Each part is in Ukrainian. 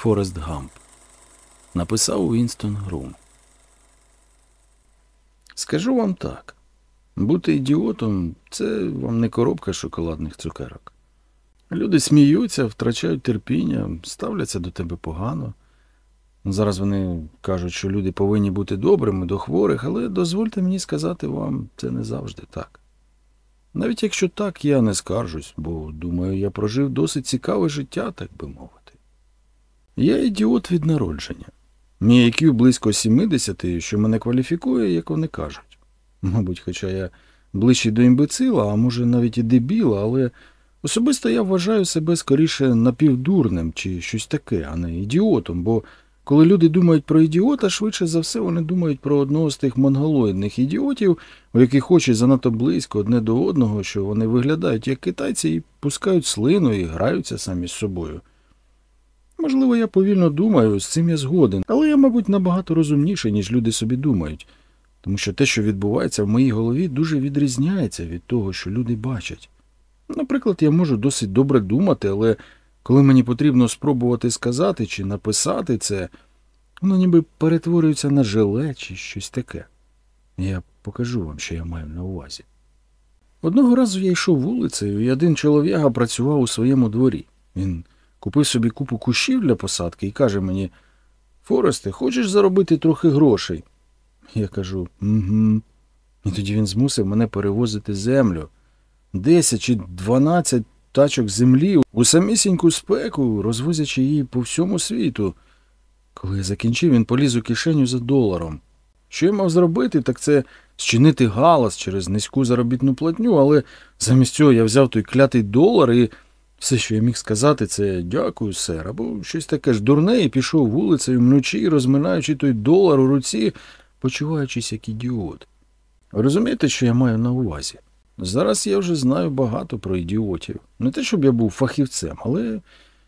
Форест Гамп. Написав Вінстон Грум. Скажу вам так. Бути ідіотом це вам не коробка шоколадних цукерок. Люди сміються, втрачають терпіння, ставляться до тебе погано. Зараз вони кажуть, що люди повинні бути добрими до хворих, але дозвольте мені сказати вам, це не завжди так. Навіть якщо так, я не скаржусь, бо думаю, я прожив досить цікаве життя, так би мовити. Я ідіот від народження. Мій IQ близько 70, що мене кваліфікує, як вони кажуть. Мабуть, хоча я ближчий до імбецила, а може навіть і дебіла, але особисто я вважаю себе скоріше напівдурним чи щось таке, а не ідіотом, бо коли люди думають про ідіота, швидше за все вони думають про одного з тих монголоїдних ідіотів, у яких очі занадто близько одне до одного, що вони виглядають як китайці і пускають слину і граються самі з собою. Можливо, я повільно думаю, з цим я згоден, але я, мабуть, набагато розумніший, ніж люди собі думають, тому що те, що відбувається в моїй голові, дуже відрізняється від того, що люди бачать. Наприклад, я можу досить добре думати, але коли мені потрібно спробувати сказати чи написати це, воно ніби перетворюється на желе чи щось таке. Я покажу вам, що я маю на увазі. Одного разу я йшов вулицею, і один чолов'яга працював у своєму дворі. Він купив собі купу кущів для посадки і каже мені Форесте, хочеш заробити трохи грошей? Я кажу угу. І тоді він змусив мене перевозити землю. Десять чи дванадцять тачок землі у самісіньку спеку, розвозячи її по всьому світу. Коли я закінчив, він поліз у кишеню за доларом. Що я мав зробити, так це зчинити галас через низьку заробітну платню, але замість цього я взяв той клятий долар і все, що я міг сказати, це дякую, сер, або щось таке ж дурне, і пішов вулицею вночі, розминаючи той долар у руці, почуваючись як ідіот. Розумієте, що я маю на увазі? Зараз я вже знаю багато про ідіотів. Не те, щоб я був фахівцем, але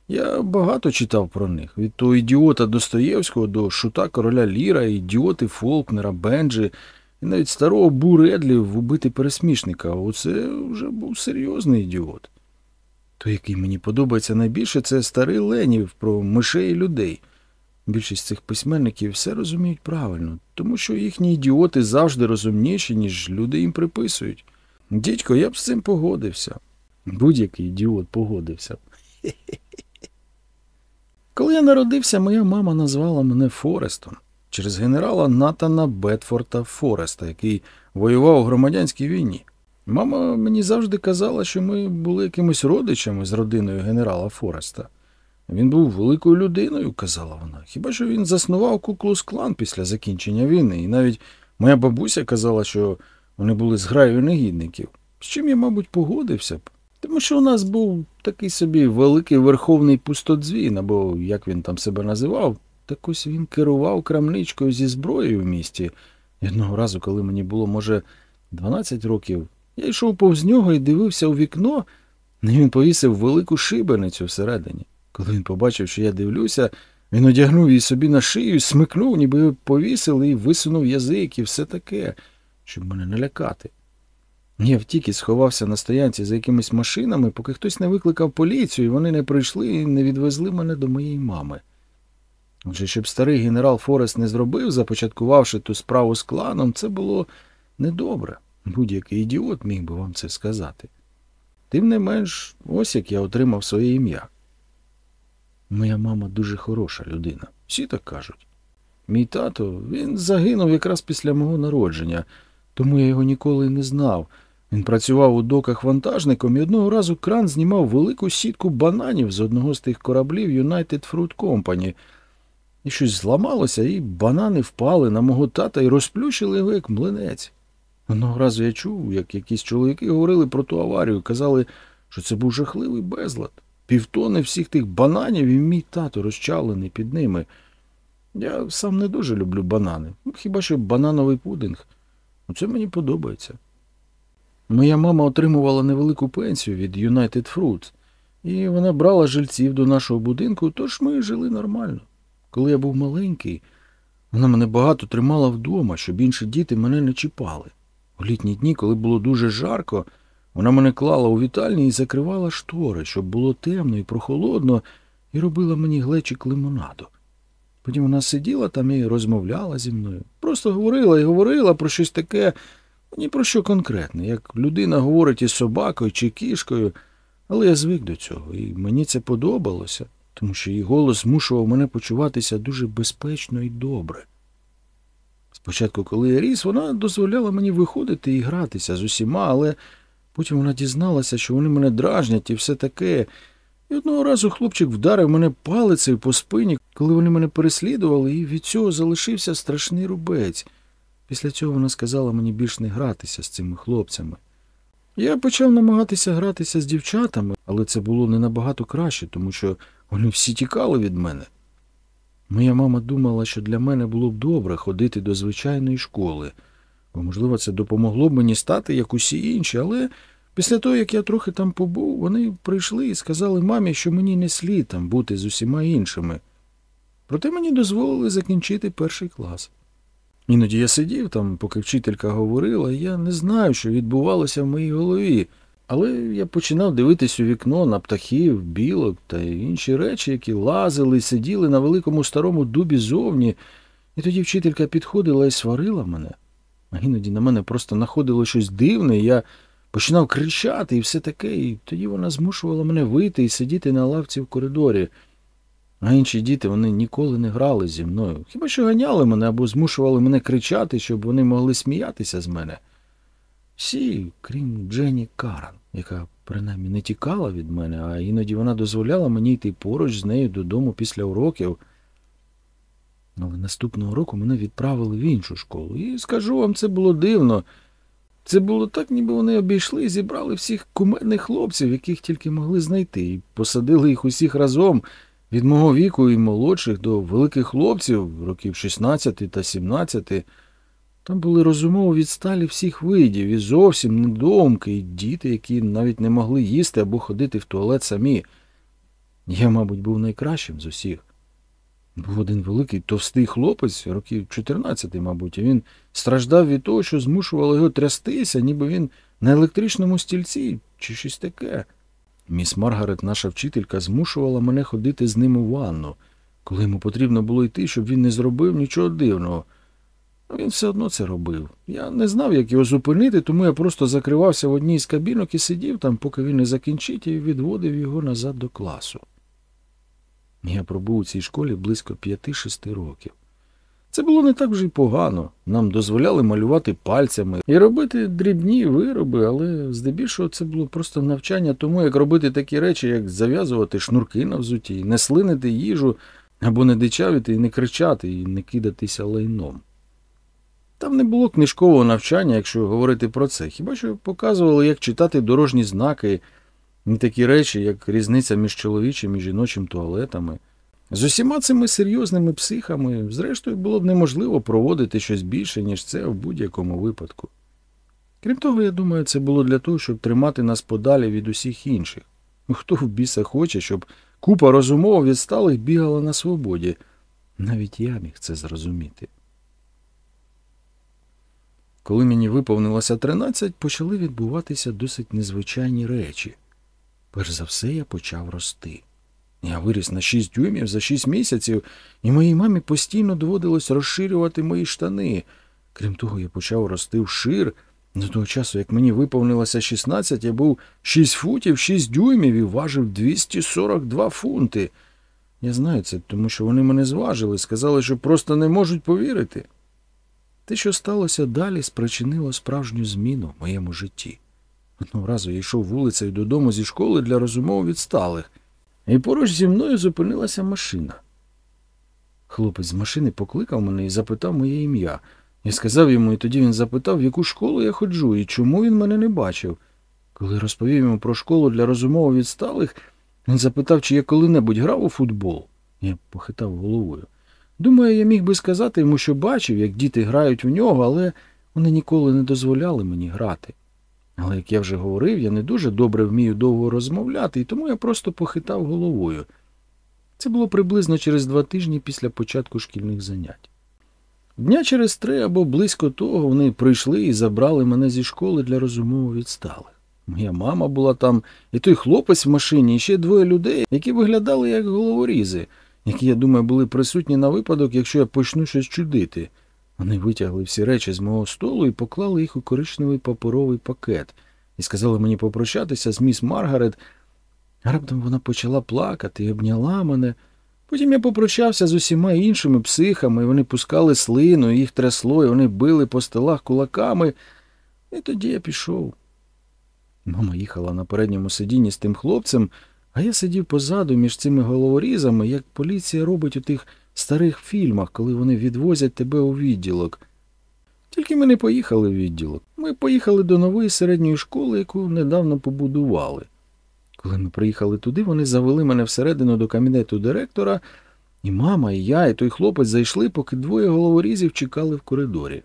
я багато читав про них. Від того ідіота Достоєвського до шута короля Ліра, ідіоти Фолкнера, Бенджі, і навіть старого Буредлі вбити пересмішника. Оце вже був серйозний ідіот. Той, який мені подобається найбільше, це старий Ленів про мишей і людей. Більшість цих письменників все розуміють правильно, тому що їхні ідіоти завжди розумніші, ніж люди їм приписують. Дідько, я б з цим погодився. Будь-який ідіот погодився. Коли я народився, моя мама назвала мене Форестом через генерала Натана Бетфорта Фореста, який воював у громадянській війні. Мама мені завжди казала, що ми були якимись родичами з родиною генерала Фореста. Він був великою людиною, казала вона. Хіба що він заснував куклус клан після закінчення війни, і навіть моя бабуся казала, що вони були зграєю негідників, з чим я, мабуть, погодився б. Тому що у нас був такий собі великий верховний пустодзвін, або як він там себе називав, так ось він керував крамничкою зі зброєю в місті. І одного разу, коли мені було, може, 12 років, я йшов повз нього і дивився у вікно, і він повісив велику шибеницю всередині. Коли він побачив, що я дивлюся, він одягнув її собі на шию, смикнув, ніби повісили і висунув язик і все таке, щоб мене налякати. Я втік і сховався на стоянці за якимись машинами, поки хтось не викликав поліцію, і вони не прийшли і не відвезли мене до моєї мами. Отже, щоб старий генерал Форест не зробив, започаткувавши ту справу з кланом, це було недобре. Будь-який ідіот міг би вам це сказати. Тим не менш, ось як я отримав своє ім'я. Моя мама дуже хороша людина, всі так кажуть. Мій тато він загинув якраз після мого народження, тому я його ніколи не знав. Він працював у доках вантажником і одного разу кран знімав велику сітку бананів з одного з тих кораблів United Fruit Company. І щось зламалося, і банани впали на мого тата і розплющили його як млинець. Одного разу я чув, як якісь чоловіки говорили про ту аварію, казали, що це був жахливий безлад. Півтони всіх тих бананів і мій тато розчалений під ними. Я сам не дуже люблю банани. Ну, Хіба що банановий пудинг. Це мені подобається. Моя мама отримувала невелику пенсію від United Fruits, і вона брала жильців до нашого будинку, тож ми жили нормально. Коли я був маленький, вона мене багато тримала вдома, щоб інші діти мене не чіпали. У літні дні, коли було дуже жарко, вона мене клала у вітальні і закривала штори, щоб було темно і прохолодно, і робила мені глечик лимонаду. Потім вона сиділа там і розмовляла зі мною. Просто говорила і говорила про щось таке, ні про що конкретне, як людина говорить із собакою чи кішкою, але я звик до цього, і мені це подобалося, тому що її голос змушував мене почуватися дуже безпечно і добре. Спочатку, коли я ріс, вона дозволяла мені виходити і гратися з усіма, але потім вона дізналася, що вони мене дражнять і все таке. І одного разу хлопчик вдарив мене палицею по спині, коли вони мене переслідували, і від цього залишився страшний рубець. Після цього вона сказала мені більш не гратися з цими хлопцями. Я почав намагатися гратися з дівчатами, але це було не набагато краще, тому що вони всі тікали від мене. Моя мама думала, що для мене було б добре ходити до звичайної школи, бо, можливо, це допомогло б мені стати як усі інші, але після того, як я трохи там побув, вони прийшли і сказали мамі, що мені не слід там бути з усіма іншими. Проте мені дозволили закінчити перший клас. Іноді я сидів там, поки вчителька говорила, і я не знаю, що відбувалося в моїй голові. Але я починав дивитись у вікно на птахів, білок та інші речі, які лазили сиділи на великому старому дубі зовні, і тоді вчителька підходила і сварила мене. А іноді на мене просто находило щось дивне, і я починав кричати і все таке, і тоді вона змушувала мене вийти і сидіти на лавці в коридорі. А інші діти вони ніколи не грали зі мною. Хіба що ганяли мене або змушували мене кричати, щоб вони могли сміятися з мене. Всі, крім Дженні Каран, яка принаймні не тікала від мене, а іноді вона дозволяла мені йти поруч з нею додому після уроків. Але наступного року мене відправили в іншу школу. І скажу вам, це було дивно. Це було так, ніби вони обійшли і зібрали всіх кумедних хлопців, яких тільки могли знайти, і посадили їх усіх разом від мого віку і молодших до великих хлопців, років 16 та 17. Там були розумово відсталі всіх видів, і зовсім недоумки, і діти, які навіть не могли їсти або ходити в туалет самі. Я, мабуть, був найкращим з усіх. Був один великий товстий хлопець, років 14, мабуть, і він страждав від того, що змушувало його трястися, ніби він на електричному стільці чи щось таке. Міс Маргарет, наша вчителька, змушувала мене ходити з ним у ванну, коли йому потрібно було йти, щоб він не зробив нічого дивного. Він все одно це робив. Я не знав, як його зупинити, тому я просто закривався в одній з кабінок і сидів там, поки він не закінчить, і відводив його назад до класу. Я пробув у цій школі близько п'яти-шести років. Це було не так вже й погано. Нам дозволяли малювати пальцями і робити дрібні вироби, але здебільшого це було просто навчання тому, як робити такі речі, як зав'язувати шнурки на взуті, не слинити їжу або не дичавити і не кричати, і не кидатися лайном. Там не було книжкового навчання, якщо говорити про це, хіба що показували, як читати дорожні знаки, і такі речі, як різниця між чоловічим і жіночим туалетами. З усіма цими серйозними психами, зрештою, було б неможливо проводити щось більше, ніж це в будь-якому випадку. Крім того, я думаю, це було для того, щоб тримати нас подалі від усіх інших. Ну, хто в біса хоче, щоб купа розумово відсталих бігала на свободі. Навіть я міг це зрозуміти. Коли мені виповнилося 13, почали відбуватися досить незвичайні речі. Перш за все, я почав рости. Я виріс на 6 дюймів за 6 місяців, і моїй мамі постійно доводилось розширювати мої штани. Крім того, я почав рости вшир. До того часу, як мені виповнилося 16, я був 6 футів, 6 дюймів і важив 242 фунти. Я знаю це, тому що вони мене зважили, сказали, що просто не можуть повірити. Те, що сталося далі, спричинило справжню зміну в моєму житті. Одного разу я йшов вулицею додому зі школи для розумово відсталих, і поруч зі мною зупинилася машина. Хлопець з машини покликав мене і запитав моє ім'я. Я сказав йому, і тоді він запитав, в яку школу я ходжу і чому він мене не бачив. Коли розповів йому про школу для розумово відсталих, він запитав, чи я коли-небудь грав у футбол. Я похитав головою. Думаю, я міг би сказати йому, що бачив, як діти грають в нього, але вони ніколи не дозволяли мені грати. Але, як я вже говорив, я не дуже добре вмію довго розмовляти, і тому я просто похитав головою. Це було приблизно через два тижні після початку шкільних занять. Дня через три або близько того вони прийшли і забрали мене зі школи для розумово відсталих. Моя мама була там, і той хлопець в машині, і ще двоє людей, які виглядали як головорізи, які, я думаю, були присутні на випадок, якщо я почну щось чудити. Вони витягли всі речі з мого столу і поклали їх у коричневий паперовий пакет і сказали мені попрощатися з міс Маргарет. Раптом вона почала плакати і обняла мене. Потім я попрощався з усіма іншими психами, і вони пускали слину, і їх трясло, і вони били по столах кулаками. І тоді я пішов. Мама їхала на передньому сидінні з тим хлопцем, а я сидів позаду між цими головорізами, як поліція робить у тих старих фільмах, коли вони відвозять тебе у відділок. Тільки ми не поїхали в відділок. Ми поїхали до нової середньої школи, яку недавно побудували. Коли ми приїхали туди, вони завели мене всередину до кабінету директора, і мама, і я, і той хлопець зайшли, поки двоє головорізів чекали в коридорі.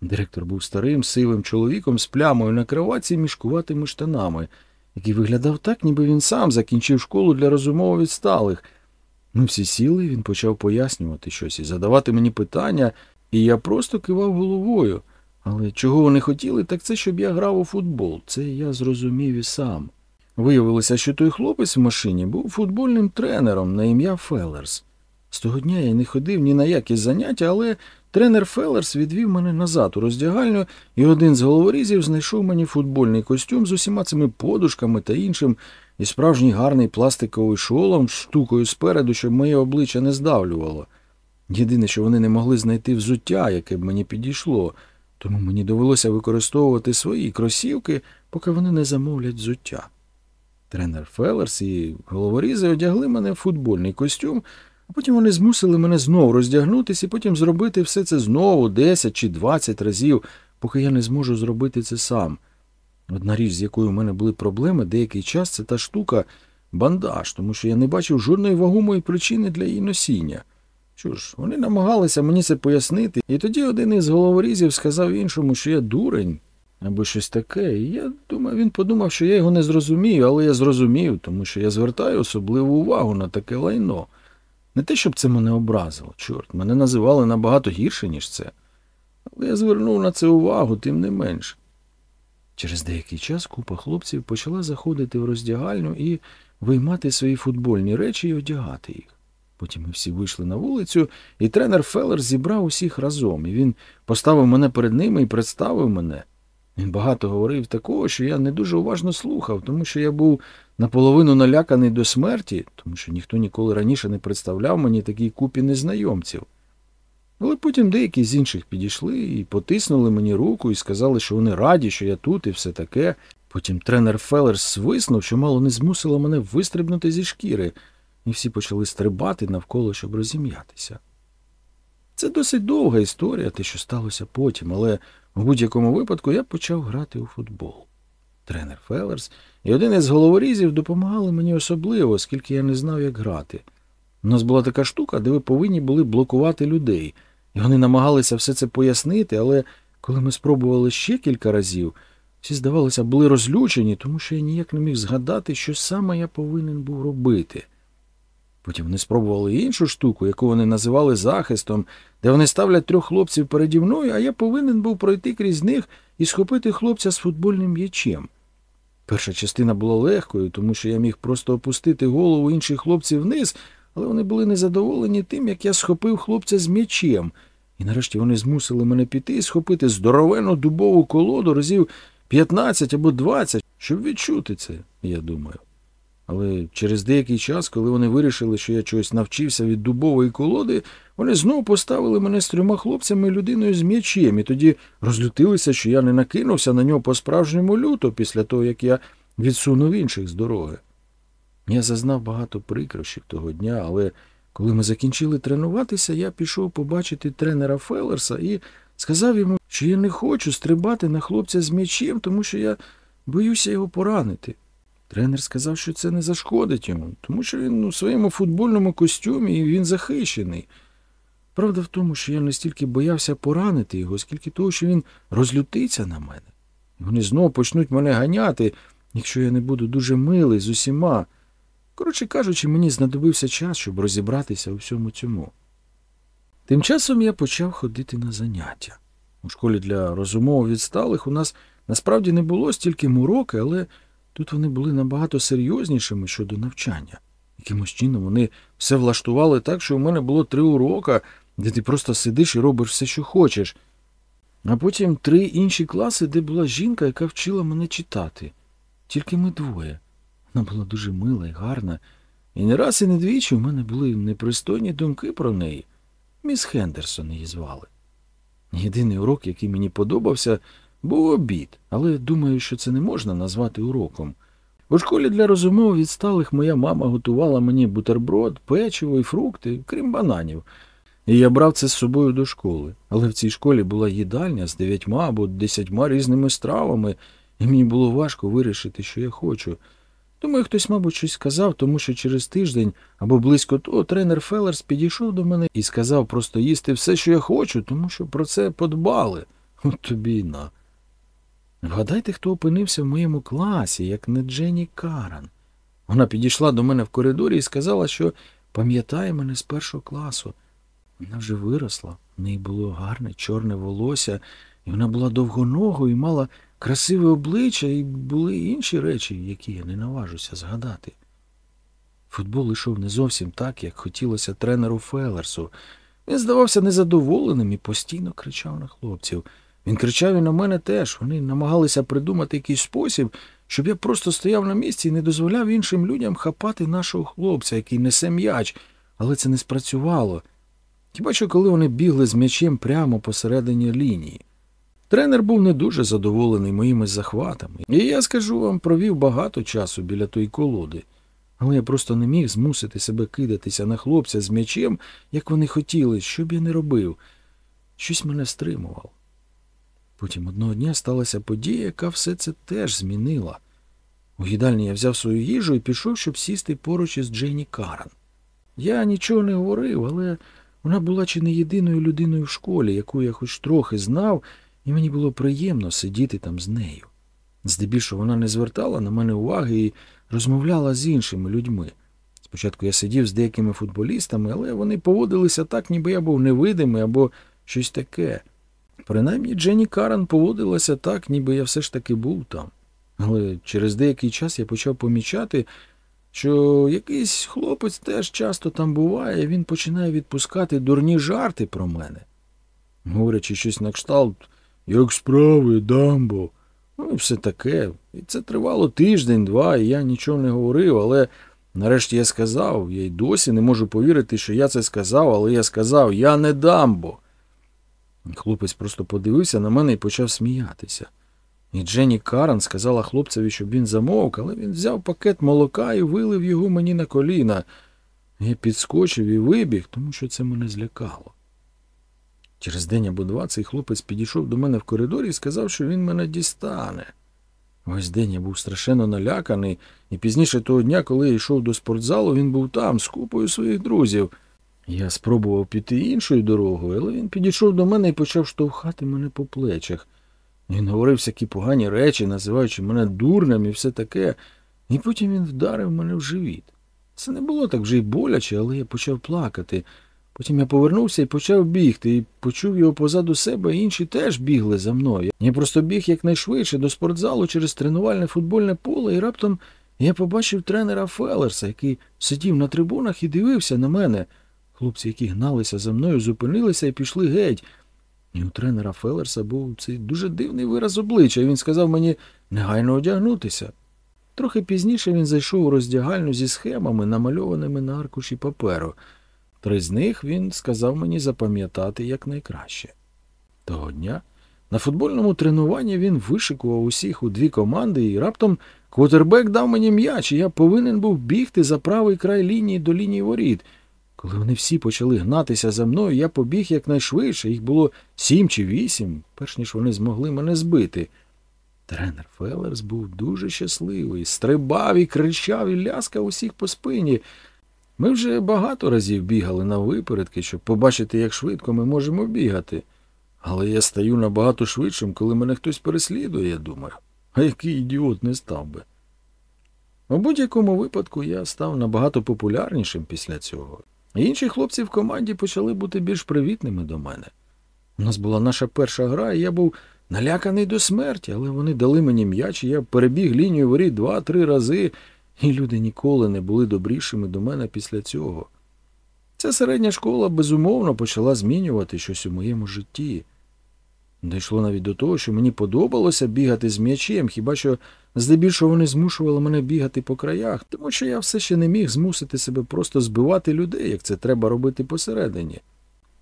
Директор був старим, сивим чоловіком з плямою на кроваті і мішкуватими штанами, який виглядав так, ніби він сам закінчив школу для розумово відсталих. Ми всі сіли, він почав пояснювати щось і задавати мені питання, і я просто кивав головою. Але чого вони хотіли, так це щоб я грав у футбол. Це я зрозумів і сам. Виявилося, що той хлопець в машині був футбольним тренером на ім'я Феллерс. З того дня я не ходив ні на які заняття, але тренер Феллерс відвів мене назад у роздягальню, і один з головорізів знайшов мені футбольний костюм з усіма цими подушками та іншим, і справжній гарний пластиковий шолом з штукою спереду, щоб моє обличчя не здавлювало. Єдине, що вони не могли знайти взуття, яке б мені підійшло, тому мені довелося використовувати свої кросівки, поки вони не замовлять взуття. Тренер Феллерс і головорізи одягли мене в футбольний костюм, а потім вони змусили мене знову роздягнутися і потім зробити все це знову 10 чи 20 разів, поки я не зможу зробити це сам. Одна річ, з якою в мене були проблеми деякий час, це та штука бандаж, тому що я не бачив жодної вагомої причини для її носіння. Що ж, вони намагалися мені це пояснити, і тоді один із головорізів сказав іншому, що я дурень або щось таке. І я думаю, він подумав, що я його не зрозумію, але я зрозумів, тому що я звертаю особливу увагу на таке лайно. Не те, щоб це мене образило, чорт, мене називали набагато гірше, ніж це. Але я звернув на це увагу, тим не менше. Через деякий час купа хлопців почала заходити в роздягальню і виймати свої футбольні речі і одягати їх. Потім ми всі вийшли на вулицю, і тренер Феллер зібрав усіх разом, і він поставив мене перед ними і представив мене. Він багато говорив такого, що я не дуже уважно слухав, тому що я був наполовину наляканий до смерті, тому що ніхто ніколи раніше не представляв мені такій купі незнайомців. Але потім деякі з інших підійшли і потиснули мені руку і сказали, що вони раді, що я тут і все таке. Потім тренер Феллер свиснув, що мало не змусило мене вистрибнути зі шкіри, і всі почали стрибати навколо, щоб розім'ятися. Це досить довга історія, те, що сталося потім, але в будь-якому випадку я почав грати у футбол. Тренер Феллерс і один із головорізів допомагали мені особливо, оскільки я не знав, як грати. У нас була така штука, де ви повинні були блокувати людей, і вони намагалися все це пояснити, але коли ми спробували ще кілька разів, всі, здавалося, були розлючені, тому що я ніяк не міг згадати, що саме я повинен був робити. Потім вони спробували іншу штуку, яку вони називали захистом, де вони ставлять трьох хлопців переді мною, а я повинен був пройти крізь них і схопити хлопця з футбольним м'ячем. Перша частина була легкою, тому що я міг просто опустити голову інших хлопців вниз, але вони були незадоволені тим, як я схопив хлопця з м'ячем. І нарешті вони змусили мене піти і схопити здоровену дубову колоду разів 15 або 20, щоб відчути це, я думаю. Але через деякий час, коли вони вирішили, що я чогось навчився від дубової колоди, вони знову поставили мене з трьома хлопцями людиною з м'ячем, і тоді розлютилися, що я не накинувся на нього по-справжньому люто після того, як я відсунув інших з дороги. Я зазнав багато прикрощів того дня, але коли ми закінчили тренуватися, я пішов побачити тренера Феллерса і сказав йому, що я не хочу стрибати на хлопця з м'ячем, тому що я боюся його поранити. Тренер сказав, що це не зашкодить йому, тому що він у своєму футбольному костюмі і він захищений. Правда в тому, що я настільки боявся поранити його, скільки того, що він розлютиться на мене. Вони знову почнуть мене ганяти, якщо я не буду дуже милий з усіма. Коротше кажучи, мені знадобився час, щоб розібратися у всьому цьому. Тим часом я почав ходити на заняття. У школі для розумово відсталих у нас Насправді не було стільки муроки, але тут вони були набагато серйознішими щодо навчання. Якимось чином вони все влаштували так, що у мене було три урока, де ти просто сидиш і робиш все, що хочеш. А потім три інші класи, де була жінка, яка вчила мене читати. Тільки ми двоє. Вона була дуже мила і гарна, і не раз і не двічі у мене були непристойні думки про неї. Міс Хендерсон її звали. Єдиний урок, який мені подобався, був обід, але думаю, що це не можна назвати уроком. У школі для розумово відсталих моя мама готувала мені бутерброд, печиво і фрукти, крім бананів. І я брав це з собою до школи. Але в цій школі була їдальня з дев'ятьма або десятьма різними стравами, і мені було важко вирішити, що я хочу. Думаю, хтось, мабуть, щось сказав, тому що через тиждень або близько того тренер Феллерс підійшов до мене і сказав просто їсти все, що я хочу, тому що про це подбали. От тобі й на. Вгадайте, хто опинився в моєму класі, як не Дженні Каран. Вона підійшла до мене в коридорі і сказала, що пам'ятає мене з першого класу. Вона вже виросла, в неї було гарне чорне волосся, і вона була довгоногою і мала красиве обличчя, і були інші речі, які я не наважуся згадати. Футбол йшов не зовсім так, як хотілося тренеру Фелерсу. Він здавався незадоволеним і постійно кричав на хлопців. Він кричав і на мене теж. Вони намагалися придумати якийсь спосіб, щоб я просто стояв на місці і не дозволяв іншим людям хапати нашого хлопця, який несе м'яч, але це не спрацювало. Хіба що коли вони бігли з м'ячем прямо посередині лінії. Тренер був не дуже задоволений моїми захватами, і я, скажу вам, провів багато часу біля тої колоди, але я просто не міг змусити себе кидатися на хлопця з м'ячем, як вони хотіли, що б я не робив. Щось мене стримувало. Потім одного дня сталася подія, яка все це теж змінила. У їдальні я взяв свою їжу і пішов, щоб сісти поруч із Дженні Каран. Я нічого не говорив, але вона була чи не єдиною людиною в школі, яку я хоч трохи знав, і мені було приємно сидіти там з нею. Здебільшого вона не звертала на мене уваги і розмовляла з іншими людьми. Спочатку я сидів з деякими футболістами, але вони поводилися так, ніби я був невидимий або щось таке. Принаймні Дженні Каран поводилася так, ніби я все ж таки був там. Але через деякий час я почав помічати, що якийсь хлопець теж часто там буває, і він починає відпускати дурні жарти про мене. Говорячи щось на кшталт, як справи, дамбо. Ну і все таке. І це тривало тиждень-два, і я нічого не говорив, але нарешті я сказав, я й досі не можу повірити, що я це сказав, але я сказав, я не дамбо. Хлопець просто подивився на мене і почав сміятися. І Дженні Каран сказала хлопцеві, щоб він замовк, але він взяв пакет молока і вилив його мені на коліна. Я підскочив і вибіг, тому що це мене злякало. Через день або два цей хлопець підійшов до мене в коридорі і сказав, що він мене дістане. Весь день я був страшенно наляканий, і пізніше того дня, коли я йшов до спортзалу, він був там, з купою своїх друзів. Я спробував піти іншою дорогою, але він підійшов до мене і почав штовхати мене по плечах. Він говорив всякі погані речі, називаючи мене дурним і все таке, і потім він вдарив мене в живіт. Це не було так вже й боляче, але я почав плакати. Потім я повернувся і почав бігти, і почув його позаду себе, і інші теж бігли за мною. Я просто біг якнайшвидше до спортзалу через тренувальне футбольне поле, і раптом я побачив тренера Феллерса, який сидів на трибунах і дивився на мене. Хлопці, які гналися за мною, зупинилися і пішли геть. І у тренера Феллерса був цей дуже дивний вираз обличчя, і він сказав мені негайно одягнутися. Трохи пізніше він зайшов у роздягальню зі схемами, намальованими на аркуші паперу. Три з них він сказав мені запам'ятати якнайкраще. Того дня на футбольному тренуванні він вишикував усіх у дві команди, і раптом квотербек дав мені м'яч, і я повинен був бігти за правий край лінії до лінії воріт. Коли вони всі почали гнатися за мною, я побіг якнайшвидше, їх було сім чи вісім, перш ніж вони змогли мене збити. Тренер Феллерс був дуже щасливий, стрибав і кричав і ляскав усіх по спині. Ми вже багато разів бігали на випередки, щоб побачити, як швидко ми можемо бігати. Але я стаю набагато швидшим, коли мене хтось переслідує, я думаю. А який ідіот не став би. У будь-якому випадку я став набагато популярнішим після цього. Інші хлопці в команді почали бути більш привітними до мене. У нас була наша перша гра, і я був наляканий до смерті, але вони дали мені м'яч, і я перебіг лінію воріт два-три рази, і люди ніколи не були добрішими до мене після цього. Ця середня школа безумовно почала змінювати щось у моєму житті. Дійшло навіть до того, що мені подобалося бігати з м'ячем, хіба що здебільшого вони змушували мене бігати по краях, тому що я все ще не міг змусити себе просто збивати людей, як це треба робити посередині.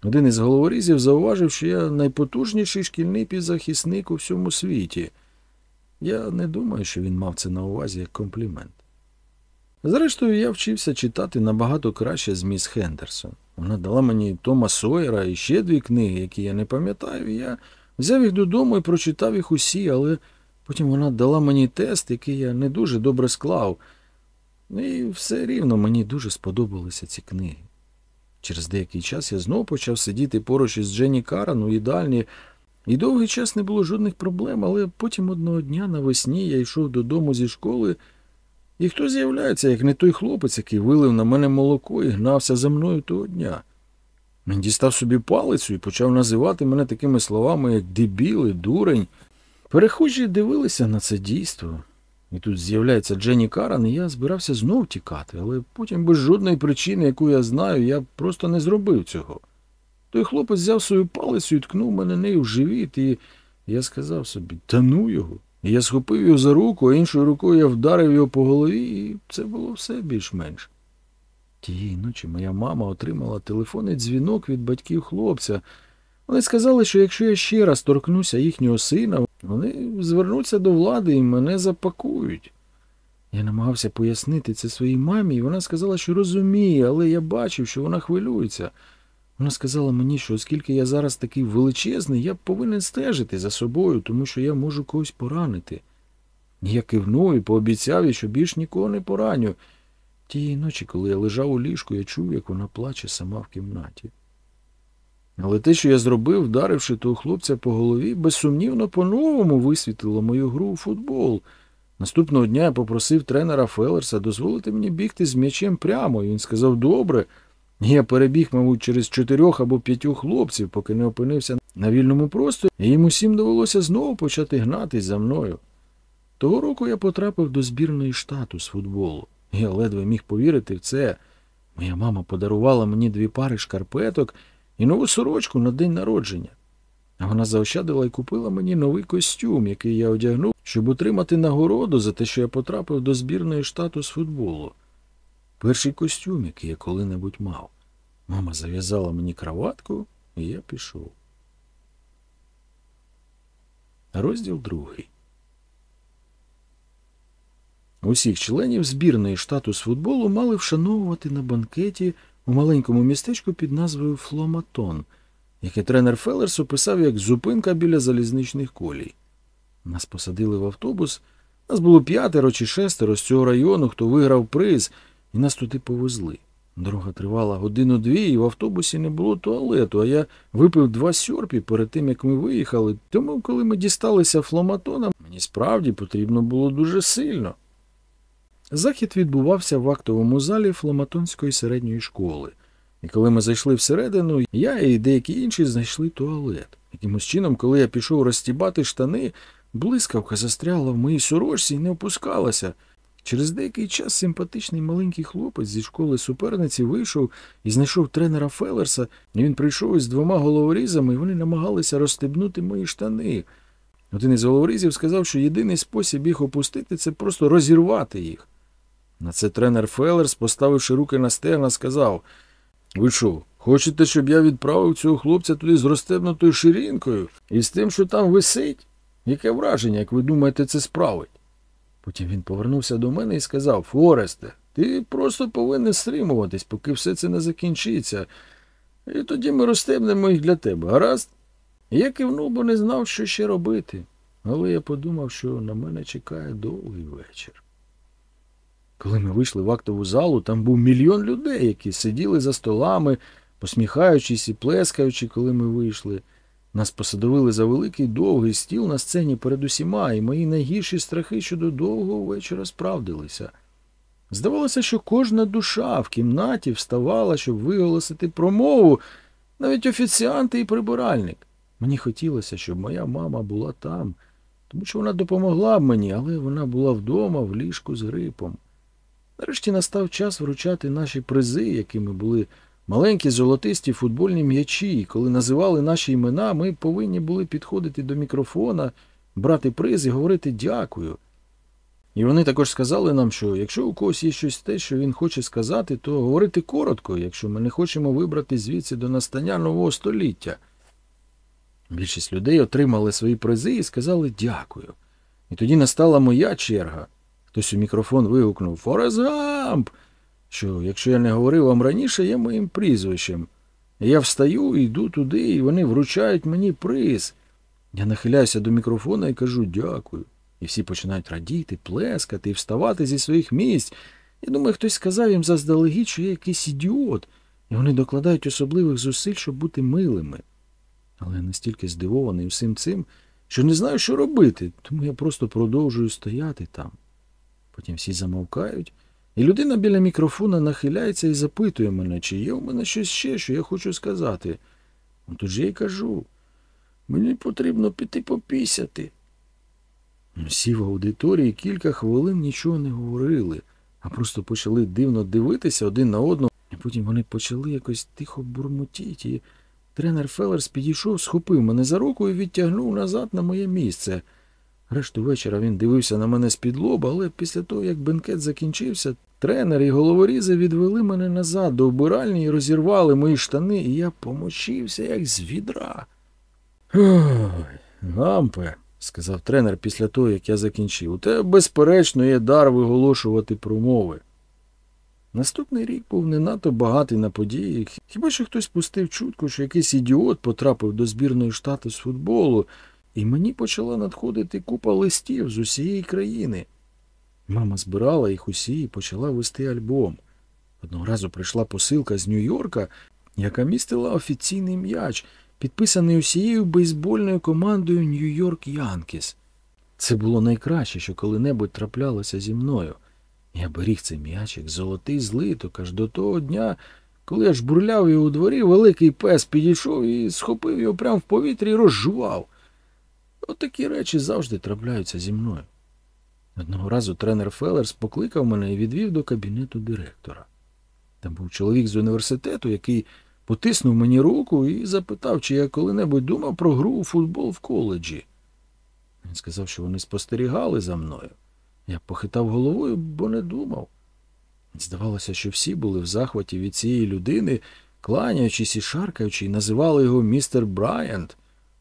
Один із головорізів зауважив, що я найпотужніший шкільний півзахисник у всьому світі. Я не думаю, що він мав це на увазі як комплімент. Зрештою, я вчився читати набагато краще з міс Хендерсон. Вона дала мені Тома Сойера і ще дві книги, які я не пам'ятаю, і я взяв їх додому і прочитав їх усі, але потім вона дала мені тест, який я не дуже добре склав. І все рівно мені дуже сподобалися ці книги. Через деякий час я знову почав сидіти поруч із Дженні Каран у їдальні, і довгий час не було жодних проблем, але потім одного дня навесні я йшов додому зі школи, і хто з'являється, як не той хлопець, який вилив на мене молоко і гнався за мною того дня. Він дістав собі палицю і почав називати мене такими словами, як дебіл і дурень. Перехожі дивилися на це дійство. І тут з'являється Дженні Каран, і я збирався знов тікати, але потім без жодної причини, яку я знаю, я просто не зробив цього. Той хлопець взяв свою палицю і ткнув мене нею в живіт, і я сказав собі, та ну його. І я схопив його за руку, а іншою рукою я вдарив його по голові, і це було все більш-менш. Тієї ночі моя мама отримала телефонний дзвінок від батьків хлопця. Вони сказали, що якщо я ще раз торкнуся їхнього сина, вони звернуться до влади і мене запакують. Я намагався пояснити це своїй мамі, і вона сказала, що розуміє, але я бачив, що вона хвилюється. Вона сказала мені, що оскільки я зараз такий величезний, я повинен стежити за собою, тому що я можу когось поранити. Я кивнув і пообіцяв, що більш нікого не пораню. Тієї ночі, коли я лежав у ліжку, я чув, як вона плаче сама в кімнаті. Але те, що я зробив, вдаривши того хлопця по голові, безсумнівно по-новому висвітлило мою гру у футбол. Наступного дня я попросив тренера Феллерса дозволити мені бігти з м'ячем прямо, і він сказав добре. Я перебіг, мабуть, через чотирьох або п'ятьох хлопців, поки не опинився на вільному просторі, і їм усім довелося знову почати гнатись за мною. Того року я потрапив до збірної штату з футболу. Я ледве міг повірити в це. Моя мама подарувала мені дві пари шкарпеток і нову сорочку на день народження. Вона заощадила і купила мені новий костюм, який я одягнув, щоб отримати нагороду за те, що я потрапив до збірної штату з футболу. Перший костюм, який я коли-небудь мав. Мама зав'язала мені краватку, і я пішов. Розділ другий. Усіх членів збірної штату з футболу мали вшановувати на банкеті у маленькому містечку під назвою Фломатон, яке тренер Феллерс описав як зупинка біля залізничних колій. Нас посадили в автобус. Нас було п'ятеро чи шестеро з цього району, хто виграв приз, і нас туди повезли. Дорога тривала годину-дві, і в автобусі не було туалету, а я випив два сьорпі перед тим, як ми виїхали. Тому, коли ми дісталися фломатона, мені справді потрібно було дуже сильно. Захід відбувався в актовому залі Фломатонської середньої школи. І коли ми зайшли всередину, я і деякі інші знайшли туалет. Якимось чином, коли я пішов розтібати штани, блискавка застрягла в моїй сорочці і не опускалася. Через деякий час симпатичний маленький хлопець зі школи суперниці вийшов і знайшов тренера Феллерса, і він прийшов із двома головорізами, і вони намагалися розстебнути мої штани. Один із головорізів сказав, що єдиний спосіб їх опустити це просто розірвати їх. На це тренер Феллерс, поставивши руки на стегна, сказав Ви що, хочете, щоб я відправив цього хлопця туди з розстебнутою ширинкою і з тим, що там висить? Яке враження, як ви думаєте, це справить? Потім він повернувся до мене і сказав Форесте, ти просто повинен стримуватись, поки все це не закінчиться. І тоді ми розстебнемо їх для тебе, гаразд? Я кивнув, бо не знав, що ще робити. Але я подумав, що на мене чекає довгий вечір. Коли ми вийшли в актову залу, там був мільйон людей, які сиділи за столами, посміхаючись і плескаючи, коли ми вийшли. Нас посадовили за великий довгий стіл на сцені перед усіма, і мої найгірші страхи щодо довгого вечора справдилися. Здавалося, що кожна душа в кімнаті вставала, щоб виголосити промову, навіть офіціанти і прибиральник. Мені хотілося, щоб моя мама була там, тому що вона допомогла б мені, але вона була вдома в ліжку з грипом. Нарешті настав час вручати наші призи, якими були маленькі золотисті футбольні м'ячі, і коли називали наші імена, ми повинні були підходити до мікрофона, брати приз і говорити дякую. І вони також сказали нам, що якщо у когось є щось те, що він хоче сказати, то говорити коротко, якщо ми не хочемо вибрати звідси до настання нового століття. Більшість людей отримали свої призи і сказали дякую. І тоді настала моя черга. Хтось у мікрофон вигукнув Форест що, якщо я не говорив вам раніше, є моїм прізвищем. Я встаю йду туди, і вони вручають мені приз. Я нахиляюся до мікрофона і кажу дякую. І всі починають радіти, плескати і вставати зі своїх місць. Я думаю, хтось сказав їм заздалегідь, що я якийсь ідіот, і вони докладають особливих зусиль, щоб бути милими. Але я настільки здивований всім цим, що не знаю, що робити, тому я просто продовжую стояти там. Потім всі замовкають, і людина біля мікрофона нахиляється і запитує мене, чи є у мене щось ще, що я хочу сказати. Отож я й кажу, мені потрібно піти попісяти. Всі в аудиторії кілька хвилин нічого не говорили, а просто почали дивно дивитися один на одного, і потім вони почали якось тихо бурмотіти. І тренер Фелерс підійшов, схопив мене за руку і відтягнув назад на моє місце. Решту вечора він дивився на мене з-під лоба, але після того, як бенкет закінчився, тренер і головорізи відвели мене назад до вбиральні і розірвали мої штани, і я помочився, як з відра. Ой, гампе, сказав тренер після того, як я закінчив. У тебе, безперечно, є дар виголошувати промови. Наступний рік був не надто багатий на події. Хіба що хтось пустив чутку, що якийсь ідіот потрапив до збірної штату з футболу, і мені почала надходити купа листів з усієї країни. Мама збирала їх усі і почала вести альбом. Одного разу прийшла посилка з Нью-Йорка, яка містила офіційний м'яч, підписаний усією бейсбольною командою Нью-Йорк Янкіс. Це було найкраще, що коли-небудь траплялося зі мною. Я беріг цей м'ячик, золотий злиток, аж до того дня, коли я жбурляв його у дворі, великий пес підійшов і схопив його прямо в повітрі і розжував. От такі речі завжди трапляються зі мною. Одного разу тренер Фелерс покликав мене і відвів до кабінету директора. Там був чоловік з університету, який потиснув мені руку і запитав, чи я коли-небудь думав про гру у футбол в коледжі. Він сказав, що вони спостерігали за мною. Я похитав головою, бо не думав. Здавалося, що всі були в захваті від цієї людини, кланяючись і шаркаючи, і називали його містер Брайант,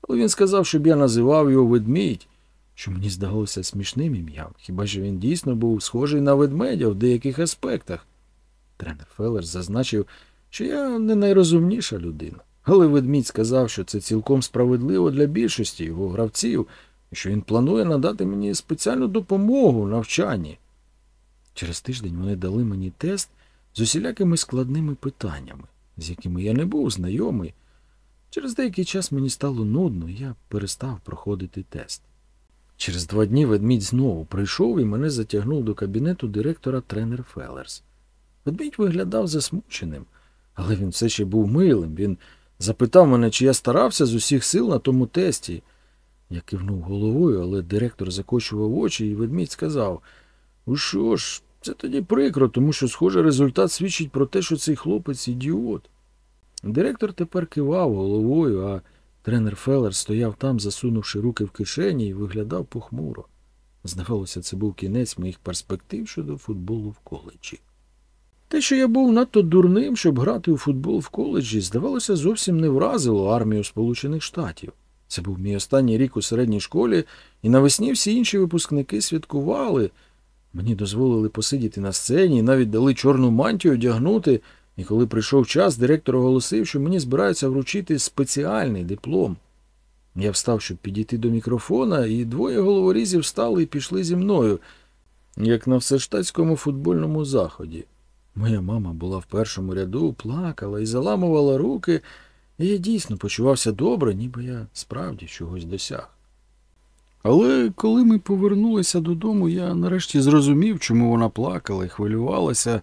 але він сказав, щоб я називав його ведмідь, що мені здалося смішним ім'ям, хіба що він дійсно був схожий на ведмедя в деяких аспектах. Тренер Феллер зазначив, що я не найрозумніша людина, але ведмідь сказав, що це цілком справедливо для більшості його гравців і що він планує надати мені спеціальну допомогу в навчанні. Через тиждень вони дали мені тест з усілякими складними питаннями, з якими я не був знайомий. Через деякий час мені стало нудно, я перестав проходити тест. Через два дні ведмідь знову прийшов і мене затягнув до кабінету директора тренер Феллерс. Ведмідь виглядав засмученим, але він все ще був милим. Він запитав мене, чи я старався з усіх сил на тому тесті. Я кивнув головою, але директор закочував очі, і ведмідь сказав Ну що ж, це тоді прикро, тому що, схоже, результат свідчить про те, що цей хлопець ідіот. Директор тепер кивав головою, а тренер Феллер стояв там, засунувши руки в кишені, і виглядав похмуро. Здавалося, це був кінець моїх перспектив щодо футболу в коледжі. Те, що я був надто дурним, щоб грати у футбол в коледжі, здавалося, зовсім не вразило армію Сполучених Штатів. Це був мій останній рік у середній школі, і навесні всі інші випускники святкували. Мені дозволили посидіти на сцені і навіть дали чорну мантію одягнути, і коли прийшов час, директор оголосив, що мені збираються вручити спеціальний диплом. Я встав, щоб підійти до мікрофона, і двоє головорізів встали і пішли зі мною, як на всештатському футбольному заході. Моя мама була в першому ряду, плакала і заламувала руки, і я дійсно почувався добре, ніби я справді чогось досяг. Але коли ми повернулися додому, я нарешті зрозумів, чому вона плакала і хвилювалася.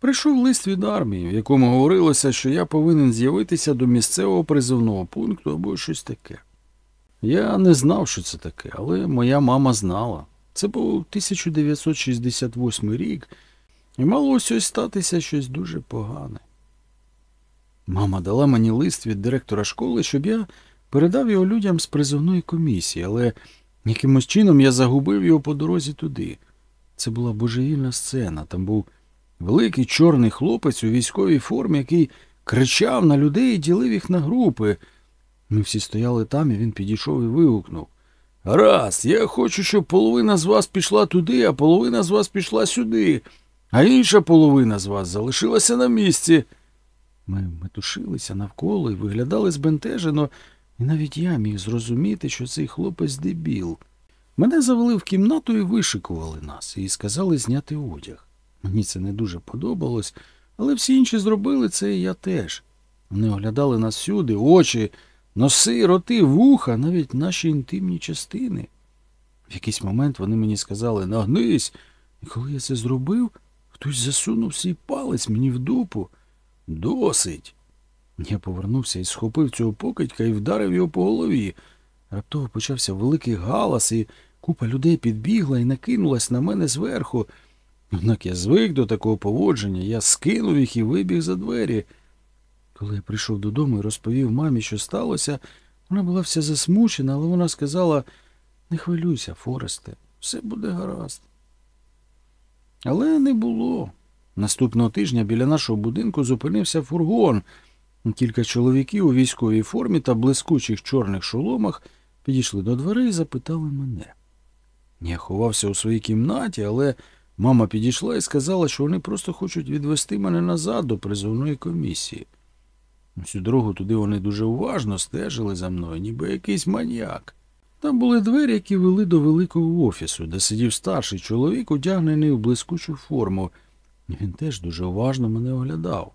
Прийшов лист від армії, в якому говорилося, що я повинен з'явитися до місцевого призовного пункту або щось таке. Я не знав, що це таке, але моя мама знала. Це був 1968 рік, і мало ось ось статися щось дуже погане. Мама дала мені лист від директора школи, щоб я передав його людям з призовної комісії, але якимось чином я загубив його по дорозі туди. Це була божевільна сцена. Там був великий чорний хлопець у військовій формі, який кричав на людей і ділив їх на групи. Ми всі стояли там, і він підійшов і вигукнув. Гаразд, я хочу, щоб половина з вас пішла туди, а половина з вас пішла сюди, а інша половина з вас залишилася на місці. Ми метушилися навколо і виглядали збентежено, і навіть я міг зрозуміти, що цей хлопець дебіл. Мене завели в кімнату і вишикували нас, і сказали зняти одяг. Мені це не дуже подобалось, але всі інші зробили це і я теж. Вони оглядали нас всюди, очі, носи, роти, вуха, навіть наші інтимні частини. В якийсь момент вони мені сказали нагнись, і коли я це зробив, хтось засунув свій палець мені в дупу. Досить. Я повернувся і схопив цього покидька і вдарив його по голові. Раптово почався великий галас, і купа людей підбігла і накинулась на мене зверху. Однак я звик до такого поводження, я скинув їх і вибіг за двері. Коли я прийшов додому і розповів мамі, що сталося, вона була вся засмучена, але вона сказала не хвилюйся, Форесте, все буде гаразд. Але не було. Наступного тижня біля нашого будинку зупинився фургон. Кілька чоловіків у військовій формі та блискучих чорних шоломах підійшли до дверей і запитали мене. Я ховався у своїй кімнаті, але мама підійшла і сказала, що вони просто хочуть відвести мене назад до призовної комісії. Всю дорогу туди вони дуже уважно стежили за мною, ніби якийсь маньяк. Там були двері, які вели до великого офісу, де сидів старший чоловік, одягнений у блискучу форму. Він теж дуже уважно мене оглядав.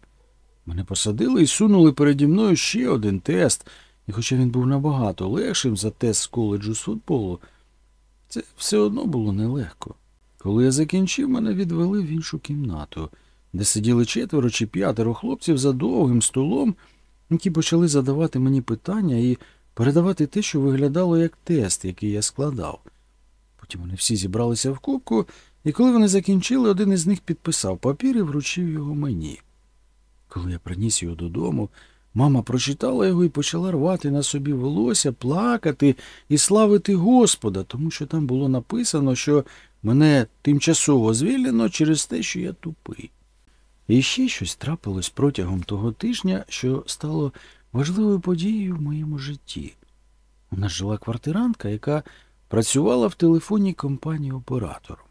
Мене посадили і сунули переді мною ще один тест, і хоча він був набагато легшим за тест з коледжу з футболу, це все одно було нелегко. Коли я закінчив, мене відвели в іншу кімнату, де сиділи четверо чи п'ятеро хлопців за довгим столом, які почали задавати мені питання і передавати те, що виглядало як тест, який я складав. Потім вони всі зібралися в кубку, і коли вони закінчили, один із них підписав папір і вручив його мені. Коли я приніс його додому, мама прочитала його і почала рвати на собі волосся, плакати і славити Господа, тому що там було написано, що мене тимчасово звільнено через те, що я тупий. І ще щось трапилось протягом того тижня, що стало важливою подією в моєму житті. У нас жила квартирантка, яка працювала в телефонній компанії оператором.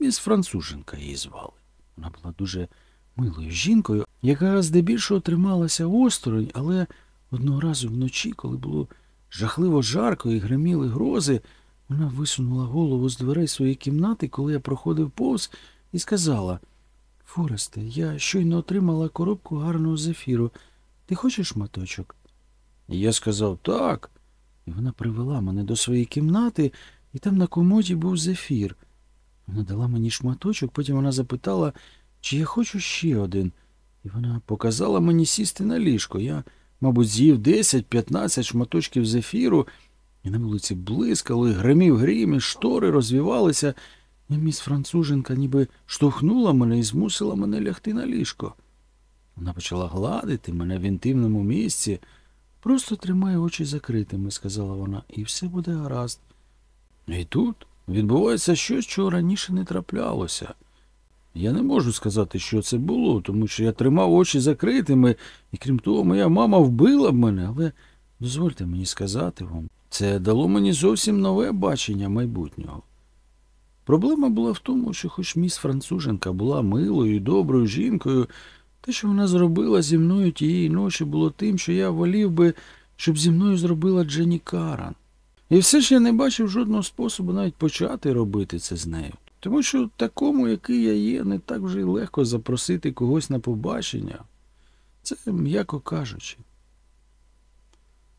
Міс француженка її звали. Вона була дуже милою жінкою, яка здебільшого трималася осторонь, але одного разу вночі, коли було жахливо жарко і гриміли грози, вона висунула голову з дверей своєї кімнати, коли я проходив повз, і сказала Форесте, я щойно отримала коробку гарного зефіру. Ти хочеш шматочок? Я сказав так. І вона привела мене до своєї кімнати, і там на комоді був зефір. Вона дала мені шматочок, потім вона запитала, чи я хочу ще один. І вона показала мені сісти на ліжко. Я, мабуть, з'їв 10-15 шматочків зефіру, і на вулиці блискали, гримів грім, і штори розвівалися, і міс француженка ніби штовхнула мене і змусила мене лягти на ліжко. Вона почала гладити мене в інтимному місці. Просто тримай очі закритими, сказала вона, і все буде гаразд. І тут відбувається щось, чого раніше не траплялося. Я не можу сказати, що це було, тому що я тримав очі закритими, і крім того, моя мама вбила б мене, але дозвольте мені сказати вам, це дало мені зовсім нове бачення майбутнього. Проблема була в тому, що хоч міс француженка була милою і доброю жінкою, те, що вона зробила зі мною тієї ночі, було тим, що я волів би, щоб зі мною зробила Дженні Каран. І все ж я не бачив жодного способу навіть почати робити це з нею. Тому що такому, який я є, не так вже й легко запросити когось на побачення. Це м'яко кажучи.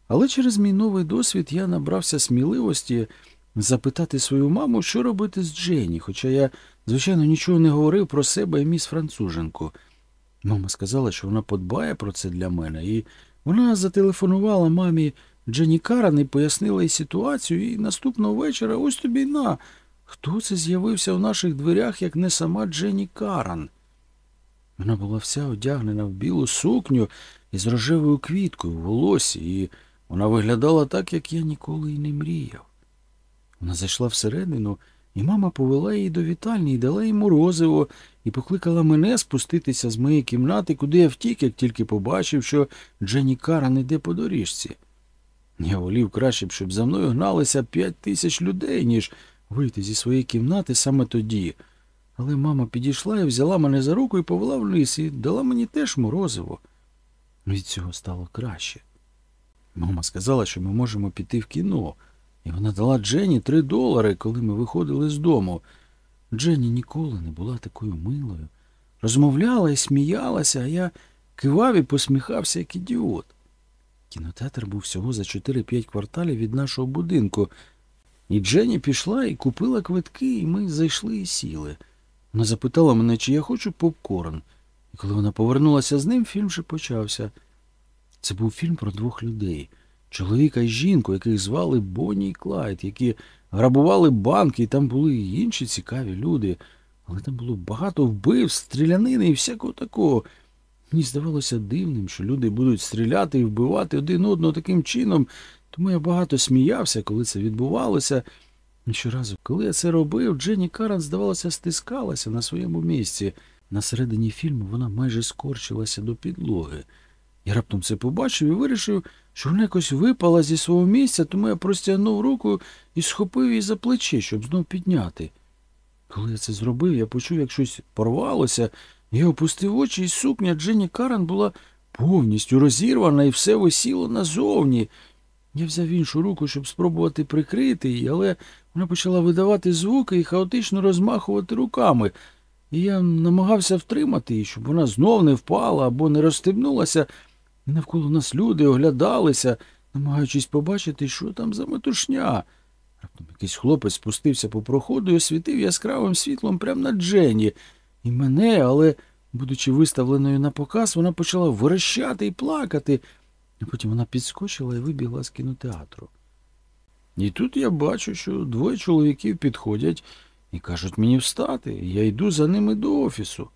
Але через мій новий досвід я набрався сміливості запитати свою маму, що робити з Дженні, хоча я Звичайно, нічого не говорив про себе і міс француженку. Мама сказала, що вона подбає про це для мене, і вона зателефонувала мамі Дженні Каран і пояснила їй ситуацію, і наступного вечора ось тобі на. Хто це з'явився у наших дверях, як не сама Дженні Каран? Вона була вся одягнена в білу сукню із рожевою квіткою в волосі, і вона виглядала так, як я ніколи й не мріяв. Вона зайшла всередину, і мама повела її до вітальні і дала їй морозиво, і покликала мене спуститися з моєї кімнати, куди я втік, як тільки побачив, що Дженні Каран іде по доріжці. Я волів краще б, щоб за мною гналися п'ять тисяч людей, ніж вийти зі своєї кімнати саме тоді. Але мама підійшла і взяла мене за руку і повела вниз, і дала мені теж морозиво. Від цього стало краще. Мама сказала, що ми можемо піти в кіно, і вона дала Дженні три долари, коли ми виходили з дому. Дженні ніколи не була такою милою. Розмовляла і сміялася, а я кивав і посміхався, як ідіот. Кінотеатр був всього за 4-5 кварталів від нашого будинку. І Дженні пішла і купила квитки, і ми зайшли і сіли. Вона запитала мене, чи я хочу попкорн. І коли вона повернулася з ним, фільм вже почався. Це був фільм про двох людей чоловіка і жінку, яких звали Бонні і Клайд, які грабували банки, і там були і інші цікаві люди. Але там було багато вбивств, стрілянини і всякого такого. Мені здавалося дивним, що люди будуть стріляти і вбивати один одного таким чином, тому я багато сміявся, коли це відбувалося. І щоразу, коли я це робив, Дженні Карен, здавалося, стискалася на своєму місці. На середині фільму вона майже скорчилася до підлоги. Я раптом це побачив і вирішив, що вона якось випала зі свого місця, тому я простягнув руку і схопив її за плече, щоб знов підняти. Коли я це зробив, я почув, як щось порвалося, я опустив очі, і сукня Дженні Карен була повністю розірвана і все висіло назовні. Я взяв іншу руку, щоб спробувати прикрити її, але вона почала видавати звуки і хаотично розмахувати руками. І я намагався втримати її, щоб вона знов не впала або не розстебнулася, навколо нас люди оглядалися, намагаючись побачити, що там за метушня. Раптом якийсь хлопець спустився по проходу і освітив яскравим світлом прямо на Дженні. І мене, але, будучи виставленою на показ, вона почала верещати і плакати, а потім вона підскочила і вибігла з кінотеатру. І тут я бачу, що двоє чоловіків підходять і кажуть мені встати, і я йду за ними до офісу.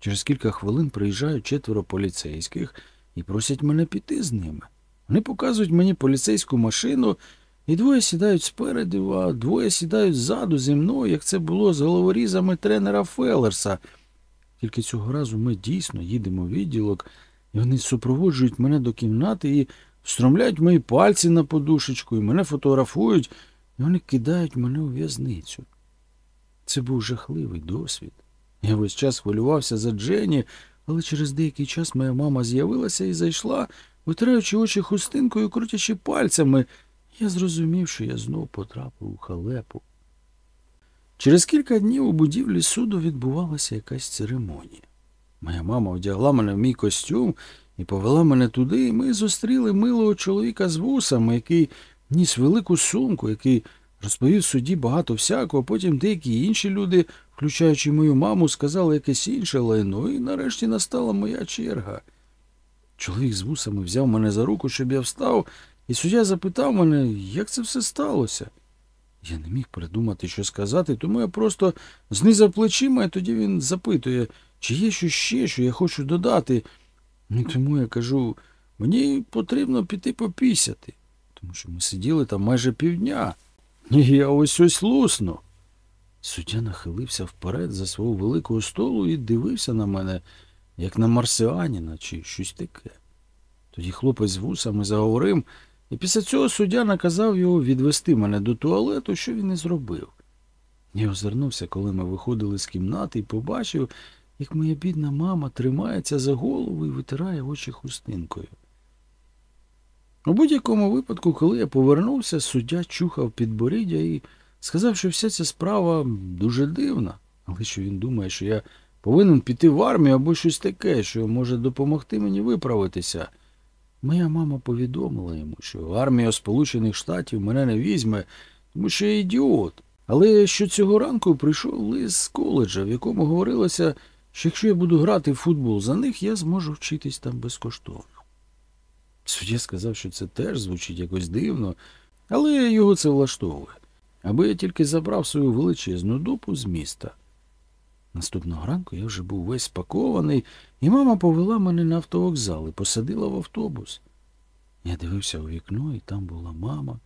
Через кілька хвилин приїжджають четверо поліцейських і просять мене піти з ними. Вони показують мені поліцейську машину, і двоє сідають спереду, а двоє сідають ззаду зі мною, як це було з головорізами тренера Феллерса. Тільки цього разу ми дійсно їдемо в відділок, і вони супроводжують мене до кімнати і встромляють мої пальці на подушечку, і мене фотографують, і вони кидають мене у в'язницю. Це був жахливий досвід. Я весь час хвилювався за Дженні, але через деякий час моя мама з'явилася і зайшла, витираючи очі хустинкою, крутячи пальцями. Я зрозумів, що я знов потрапив у халепу. Через кілька днів у будівлі суду відбувалася якась церемонія. Моя мама одягла мене в мій костюм і повела мене туди, і ми зустріли милого чоловіка з вусами, який ніс велику сумку, який розповів судді багато всякого, потім деякі інші люди, включаючи мою маму, сказали якесь інше лайно, і нарешті настала моя черга. Чоловік з вусами взяв мене за руку, щоб я встав, і суддя запитав мене, як це все сталося. Я не міг придумати, що сказати, тому я просто знизав плечима, і тоді він запитує, чи є щось ще, що я хочу додати. І тому я кажу, мені потрібно піти попісяти, тому що ми сиділи там майже півдня. Я ось ось лусну. Суддя нахилився вперед за свого великого столу і дивився на мене, як на марсіаніна чи щось таке. Тоді хлопець вусами заговорив, і після цього суддя наказав його відвести мене до туалету, що він і зробив. Я озирнувся, коли ми виходили з кімнати, і побачив, як моя бідна мама тримається за голову і витирає очі хустинкою. У будь-якому випадку, коли я повернувся, суддя чухав підборіддя і сказав, що вся ця справа дуже дивна, але що він думає, що я повинен піти в армію або щось таке, що може допомогти мені виправитися. Моя мама повідомила йому, що армія Сполучених Штатів мене не візьме, тому що я ідіот. Але що цього ранку прийшов лист з коледжа, в якому говорилося, що якщо я буду грати в футбол за них, я зможу вчитись там безкоштовно. Суддя сказав, що це теж звучить якось дивно, але його це влаштовує, аби я тільки забрав свою величезну дупу з міста. Наступного ранку я вже був весь спакований, і мама повела мене на автовокзал і посадила в автобус. Я дивився у вікно, і там була мама,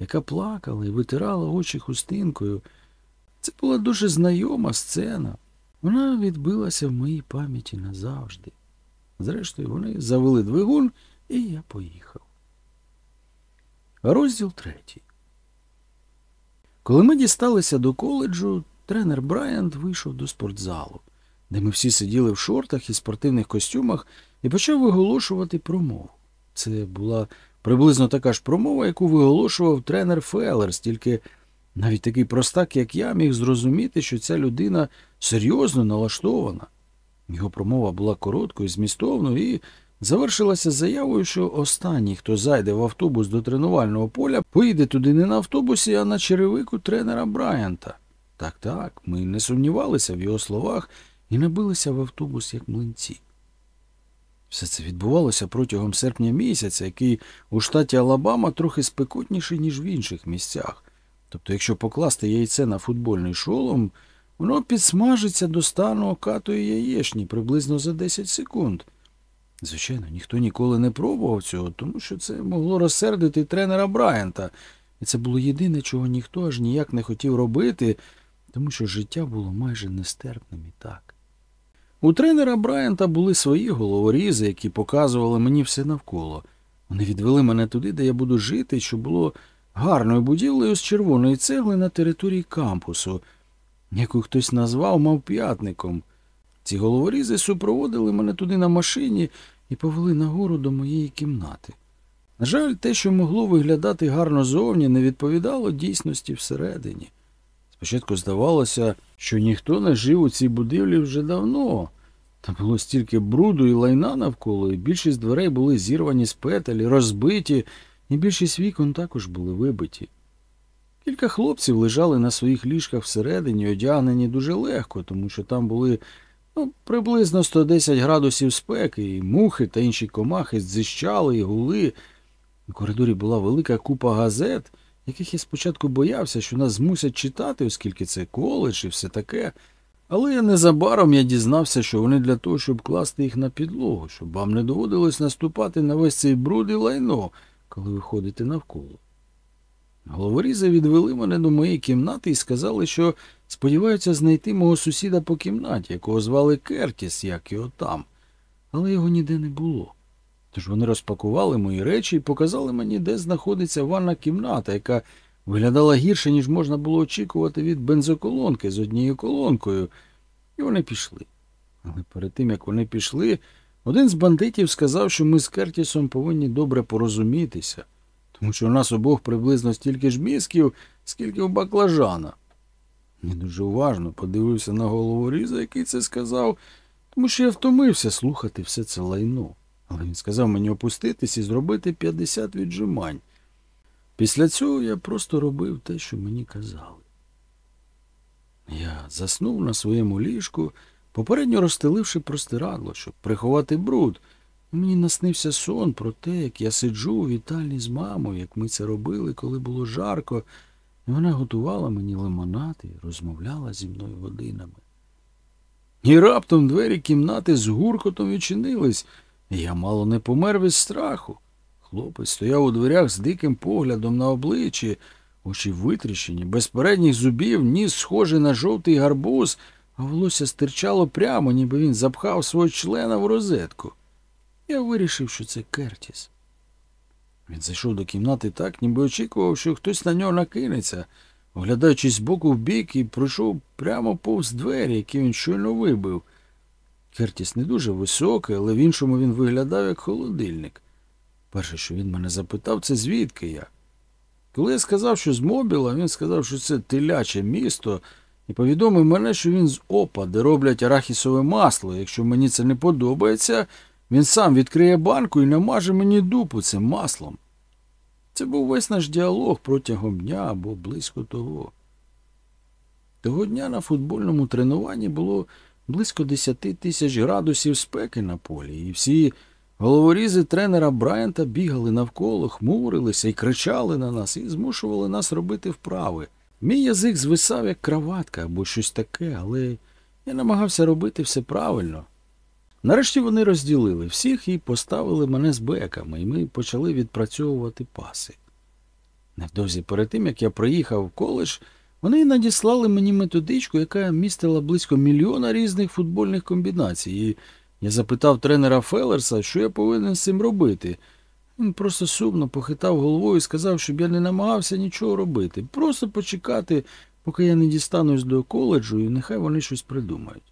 яка плакала і витирала очі хустинкою. Це була дуже знайома сцена. Вона відбилася в моїй пам'яті назавжди. Зрештою, вони завели двигун, і я поїхав. Розділ третій. Коли ми дісталися до коледжу, тренер Брайант вийшов до спортзалу, де ми всі сиділи в шортах і спортивних костюмах, і почав виголошувати промову. Це була приблизно така ж промова, яку виголошував тренер Феллерс, тільки навіть такий простак, як я, міг зрозуміти, що ця людина серйозно налаштована. Його промова була короткою, змістовною і завершилася заявою, що останній, хто зайде в автобус до тренувального поля, поїде туди не на автобусі, а на черевику тренера Брайанта. Так, так, ми не сумнівалися в його словах і набилися в автобус як млинці. Все це відбувалося протягом серпня місяця, який у штаті Алабама трохи спекотніший, ніж в інших місцях. Тобто, якщо покласти яйце на футбольний шолом, воно підсмажиться до стану окатої яєчні приблизно за 10 секунд. Звичайно, ніхто ніколи не пробував цього, тому що це могло розсердити тренера Брайанта, і це було єдине, чого ніхто аж ніяк не хотів робити, тому що життя було майже нестерпним і так. У тренера Брайанта були свої головорізи, які показували мені все навколо. Вони відвели мене туди, де я буду жити, що було гарною будівлею з червоної цегли на території кампусу, яку хтось назвав мавп'ятником. Ці головорізи супроводили мене туди на машині і повели нагору до моєї кімнати. На жаль, те, що могло виглядати гарно зовні, не відповідало дійсності всередині. Спочатку здавалося, що ніхто не жив у цій будівлі вже давно. Там було стільки бруду і лайна навколо, і більшість дверей були зірвані з петель, розбиті, і більшість вікон також були вибиті. Кілька хлопців лежали на своїх ліжках всередині, одягнені дуже легко, тому що там були ну, приблизно 110 градусів спеки, і мухи та інші комахи дзищали і гули. У коридорі була велика купа газет, яких я спочатку боявся, що нас змусять читати, оскільки це коледж і все таке. Але незабаром я дізнався, що вони для того, щоб класти їх на підлогу, щоб вам не доводилось наступати на весь цей бруд і лайно, коли ви ходите навколо. Головорізи відвели мене до моєї кімнати і сказали, що сподіваються знайти мого сусіда по кімнаті, якого звали Кертіс, як його там, але його ніде не було. Тож вони розпакували мої речі і показали мені, де знаходиться ванна кімната, яка виглядала гірше, ніж можна було очікувати від бензоколонки з однією колонкою, і вони пішли. Але перед тим, як вони пішли, один з бандитів сказав, що ми з Кертісом повинні добре порозумітися, тому що у нас обох приблизно стільки ж мізків, скільки у баклажана. Я дуже уважно подивився на голову Різа, який це сказав, тому що я втомився слухати все це лайно. Але він сказав мені опуститись і зробити 50 віджимань. Після цього я просто робив те, що мені казали. Я заснув на своєму ліжку, попередньо розстеливши простирадло, щоб приховати бруд. Мені наснився сон про те, як я сиджу у вітальні з мамою, як ми це робили, коли було жарко, і вона готувала мені лимонад і розмовляла зі мною годинами. І раптом двері кімнати з гуркотом відчинились, і я мало не помер від страху. Хлопець стояв у дверях з диким поглядом на обличчі, очі витріщені, без передніх зубів, ніс схожий на жовтий гарбуз, а волосся стирчало прямо, ніби він запхав свого члена в розетку. Я вирішив, що це Кертіс. Він зайшов до кімнати так, ніби очікував, що хтось на нього накинеться, оглядаючись з боку в бік, і пройшов прямо повз двері, які він щойно вибив. Кертіс не дуже високий, але в іншому він виглядав як холодильник. Перше, що він мене запитав, це звідки я. Коли я сказав, що з Мобіла, він сказав, що це теляче місто, і повідомив мене, що він з опа, де роблять арахісове масло. Якщо мені це не подобається, він сам відкриє банку і намаже мені дупу цим маслом. Це був весь наш діалог протягом дня або близько того. Того дня на футбольному тренуванні було близько 10 тисяч градусів спеки на полі, і всі головорізи тренера Брайанта бігали навколо, хмурилися і кричали на нас, і змушували нас робити вправи. Мій язик звисав як краватка або щось таке, але я намагався робити все правильно. Нарешті вони розділили всіх і поставили мене з беками, і ми почали відпрацьовувати паси. Невдовзі перед тим, як я приїхав в коледж, вони надіслали мені методичку, яка містила близько мільйона різних футбольних комбінацій. І я запитав тренера Феллерса, що я повинен з цим робити. Він просто сумно похитав головою і сказав, щоб я не намагався нічого робити. Просто почекати, поки я не дістанусь до коледжу, і нехай вони щось придумають.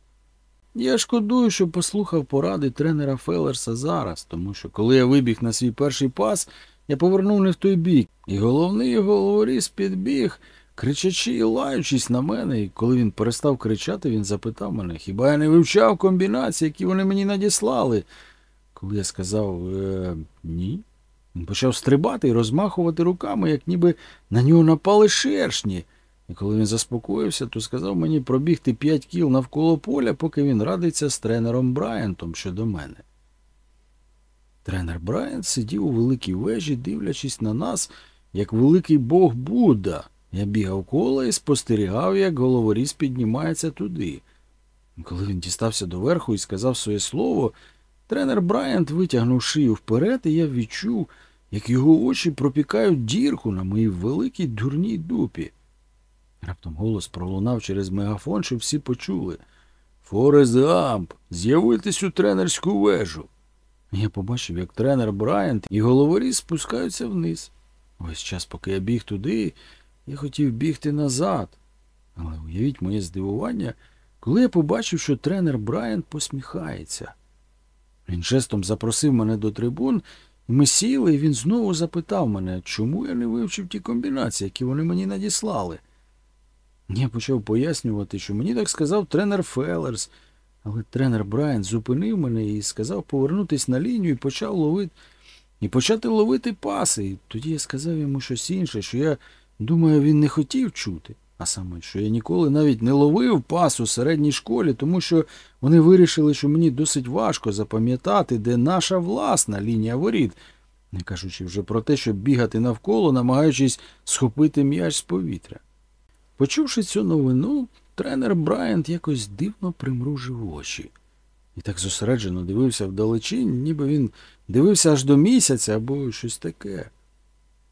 Я шкодую, що послухав поради тренера Феллерса зараз, тому що коли я вибіг на свій перший пас, я повернув не в той бік, і головний головоріз підбіг, кричачи і лаючись на мене, і коли він перестав кричати, він запитав мене, хіба я не вивчав комбінації, які вони мені надіслали? Коли я сказав е, ні, він почав стрибати і розмахувати руками, як ніби на нього напали шершні. І коли він заспокоївся, то сказав мені пробігти п'ять кіл навколо поля, поки він радиться з тренером Брайантом щодо мене. Тренер Брайант сидів у великій вежі, дивлячись на нас, як великий бог Будда. Я бігав коло і спостерігав, як головоріз піднімається туди. Коли він дістався до верху і сказав своє слово, тренер Брайант витягнув шию вперед, і я відчув, як його очі пропікають дірку на моїй великій дурній дупі. Раптом голос пролунав через мегафон, що всі почули. Форест Гамп, з'явитись у тренерську вежу. Я побачив, як тренер Брайант і головоріз спускаються вниз. Весь час, поки я біг туди, я хотів бігти назад. Але уявіть моє здивування, коли я побачив, що тренер Брайант посміхається. Він жестом запросив мене до трибун, і ми сіли, і він знову запитав мене, чому я не вивчив ті комбінації, які вони мені надіслали. Я почав пояснювати, що мені так сказав тренер Феллерс, але тренер Брайан зупинив мене і сказав повернутися на лінію і почав ловити і почати ловити паси. І тоді я сказав йому щось інше, що я думаю, він не хотів чути. А саме, що я ніколи навіть не ловив пас у середній школі, тому що вони вирішили, що мені досить важко запам'ятати, де наша власна лінія воріт, не кажучи вже про те, щоб бігати навколо, намагаючись схопити м'яч з повітря. Почувши цю новину, тренер Брайант якось дивно примружив очі. І так зосереджено дивився вдалечінь, ніби він дивився аж до місяця або щось таке.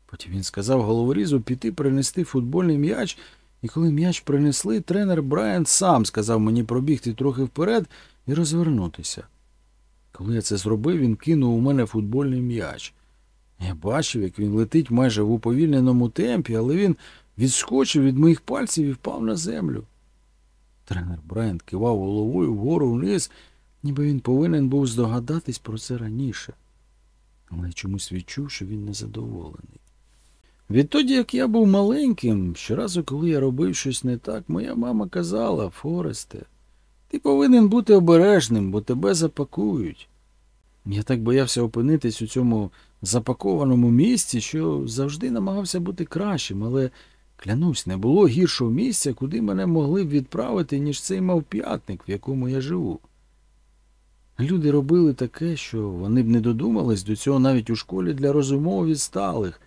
Потім він сказав головорізу піти принести футбольний м'яч, і коли м'яч принесли, тренер Брайант сам сказав мені пробігти трохи вперед і розвернутися. Коли я це зробив, він кинув у мене футбольний м'яч. Я бачив, як він летить майже в уповільненому темпі, але він відскочив від моїх пальців і впав на землю. Тренер Брайант кивав головою вгору вниз, ніби він повинен був здогадатись про це раніше. Але чомусь відчув, що він незадоволений. Відтоді, як я був маленьким, щоразу, коли я робив щось не так, моя мама казала, Форесте, ти повинен бути обережним, бо тебе запакують. Я так боявся опинитись у цьому запакованому місці, що завжди намагався бути кращим, але клянусь, не було гіршого місця, куди мене могли б відправити, ніж цей мавп'ятник, в якому я живу. Люди робили таке, що вони б не додумались до цього навіть у школі для розумово відсталих.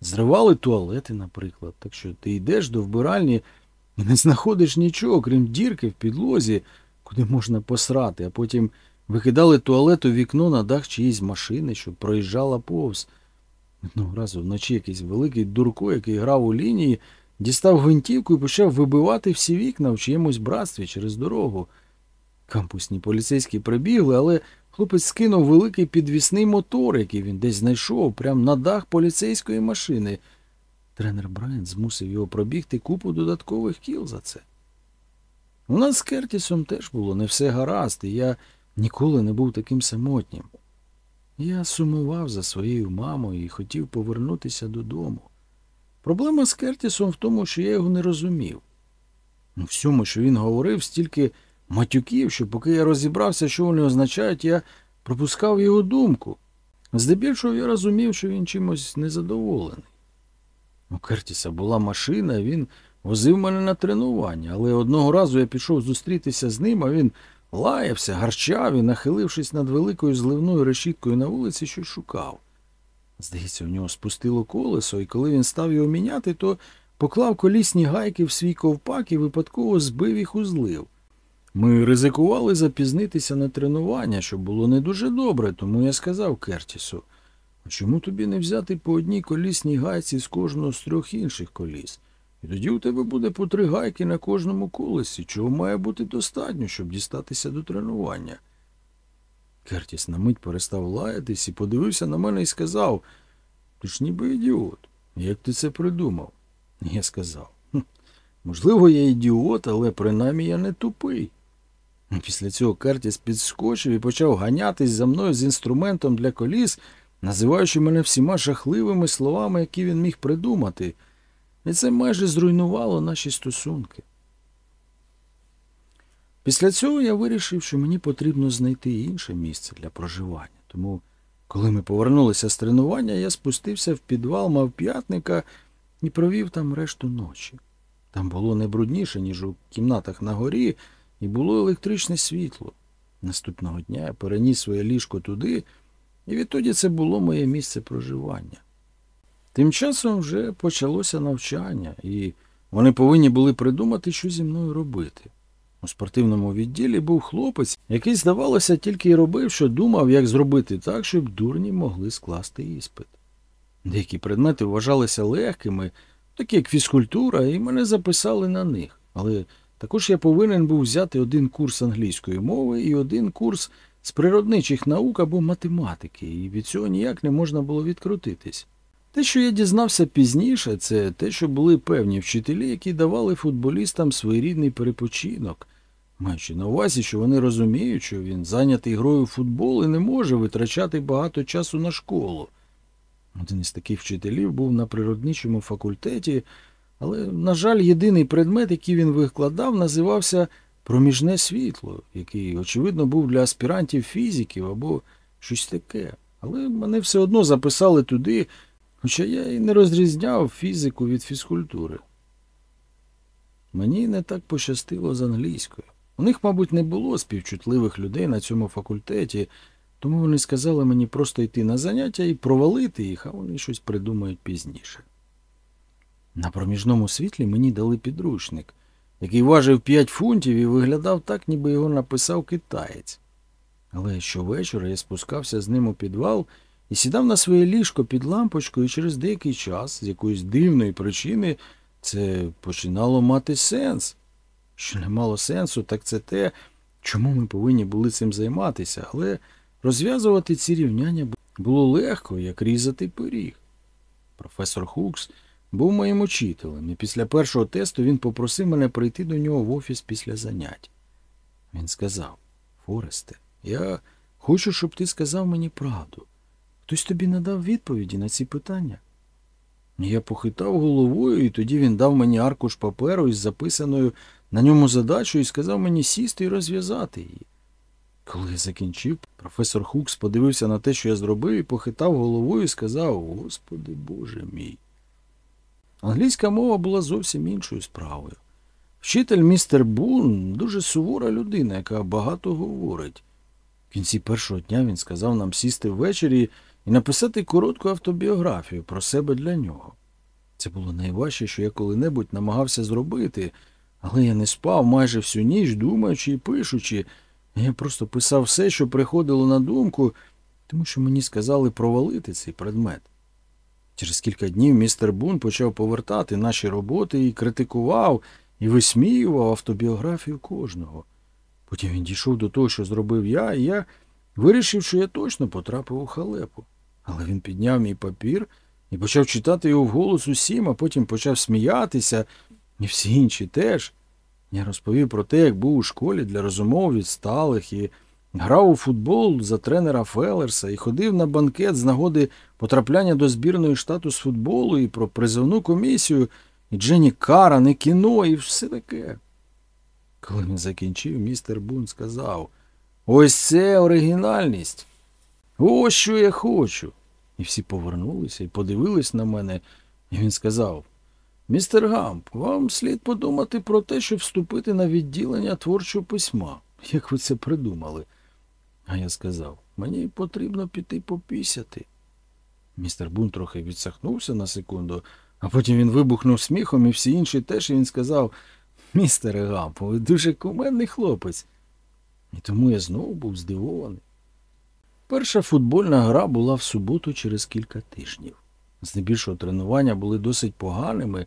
Зривали туалети, наприклад, так що ти йдеш до вбиральні і не знаходиш нічого, крім дірки в підлозі, куди можна посрати, а потім викидали туалет у вікно на дах чиїсь машини, що проїжджала повз. Одного разу вночі якийсь великий дурко, який грав у лінії, дістав гвинтівку і почав вибивати всі вікна в чиємусь братстві через дорогу. Кампусні поліцейські прибігли, але хлопець скинув великий підвісний мотор, який він десь знайшов, прямо на дах поліцейської машини. Тренер Брайан змусив його пробігти купу додаткових кіл за це. У нас з Кертісом теж було не все гаразд, і я ніколи не був таким самотнім. Я сумував за своєю мамою і хотів повернутися додому. Проблема з Кертісом в тому, що я його не розумів. У всьому, що він говорив, стільки матюків, що поки я розібрався, що вони означають, я пропускав його думку. Здебільшого я розумів, що він чимось незадоволений. У Кертіса була машина, він возив мене на тренування, але одного разу я пішов зустрітися з ним, а він лаявся, гарчав і, нахилившись над великою зливною решіткою на вулиці, щось шукав. Здається, у нього спустило колесо, і коли він став його міняти, то поклав колісні гайки в свій ковпак і випадково збив їх у злив. Ми ризикували запізнитися на тренування, що було не дуже добре, тому я сказав Кертісу, чому тобі не взяти по одній колісній гайці з кожного з трьох інших коліс? І тоді у тебе буде по три гайки на кожному колесі, чого має бути достатньо, щоб дістатися до тренування. Кертіс на мить перестав лаятись і подивився на мене і сказав, ти ж ніби ідіот. Як ти це придумав? Я сказав, «Хм, можливо, я ідіот, але принаймні я не тупий. Після цього Кертіс підскочив і почав ганятись за мною з інструментом для коліс, називаючи мене всіма жахливими словами, які він міг придумати, і це майже зруйнувало наші стосунки. Після цього я вирішив, що мені потрібно знайти інше місце для проживання. Тому, коли ми повернулися з тренування, я спустився в підвал мавп'ятника і провів там решту ночі. Там було не брудніше, ніж у кімнатах на горі, і було електричне світло. Наступного дня я переніс своє ліжко туди, і відтоді це було моє місце проживання. Тим часом вже почалося навчання, і вони повинні були придумати, що зі мною робити. У спортивному відділі був хлопець, який, здавалося, тільки й робив, що думав, як зробити так, щоб дурні могли скласти іспит. Деякі предмети вважалися легкими, такі як фізкультура, і мене записали на них. Але також я повинен був взяти один курс англійської мови і один курс з природничих наук або математики, і від цього ніяк не можна було відкрутитись. Те, що я дізнався пізніше, це те, що були певні вчителі, які давали футболістам своєрідний перепочинок, маючи на увазі, що вони розуміють, що він зайнятий грою в футбол і не може витрачати багато часу на школу. Один із таких вчителів був на природничому факультеті, але, на жаль, єдиний предмет, який він викладав, називався проміжне світло, який, очевидно, був для аспірантів фізиків або щось таке. Але мене все одно записали туди, хоча я і не розрізняв фізику від фізкультури. Мені не так пощастило з англійською. У них, мабуть, не було співчутливих людей на цьому факультеті, тому вони сказали мені просто йти на заняття і провалити їх, а вони щось придумають пізніше. На проміжному світлі мені дали підручник, який важив 5 фунтів і виглядав так, ніби його написав китаєць. Але щовечора я спускався з ним у підвал і сідав на своє ліжко під лампочкою, і через деякий час, з якоїсь дивної причини, це починало мати сенс. Що не мало сенсу, так це те, чому ми повинні були цим займатися, але розв'язувати ці рівняння було легко, як різати пиріг. Професор Хукс був моїм учителем, і після першого тесту він попросив мене прийти до нього в офіс після занять. Він сказав Форесте, я хочу, щоб ти сказав мені правду. Хтось тобі надав відповіді на ці питання? Я похитав головою, і тоді він дав мені аркуш паперу із записаною на ньому задачою і сказав мені сісти і розв'язати її. Коли я закінчив, професор Хукс подивився на те, що я зробив, і похитав головою і сказав Господи Боже мій. Англійська мова була зовсім іншою справою. Вчитель містер Бун дуже сувора людина, яка багато говорить. В кінці першого дня він сказав нам сісти ввечері і написати коротку автобіографію про себе для нього. Це було найважче, що я коли-небудь намагався зробити, але я не спав майже всю ніч, думаючи і пишучи. Я просто писав все, що приходило на думку, тому що мені сказали провалити цей предмет. Через кілька днів містер Бун почав повертати наші роботи і критикував, і висміював автобіографію кожного. Потім він дійшов до того, що зробив я, і я вирішив, що я точно потрапив у халепу. Але він підняв мій папір і почав читати його вголос усім, а потім почав сміятися, і всі інші теж. Я розповів про те, як був у школі для розумов відсталих, і грав у футбол за тренера Фелерса, і ходив на банкет з нагоди потрапляння до збірної штату з футболу, і про призовну комісію, і Дженні Каран, і кіно, і все таке. Коли він закінчив, містер Бун сказав Ось це оригінальність. Ось що я хочу. І всі повернулися і подивились на мене, і він сказав Містер Гамп, вам слід подумати про те, щоб вступити на відділення творчого письма. Як ви це придумали? А я сказав, мені потрібно піти попісяти. Містер Бун трохи відсахнувся на секунду, а потім він вибухнув сміхом і всі інші теж, і він сказав, містере Гамп, ви дуже куменний хлопець. І тому я знову був здивований. Перша футбольна гра була в суботу через кілька тижнів. Здебільшого тренування були досить поганими,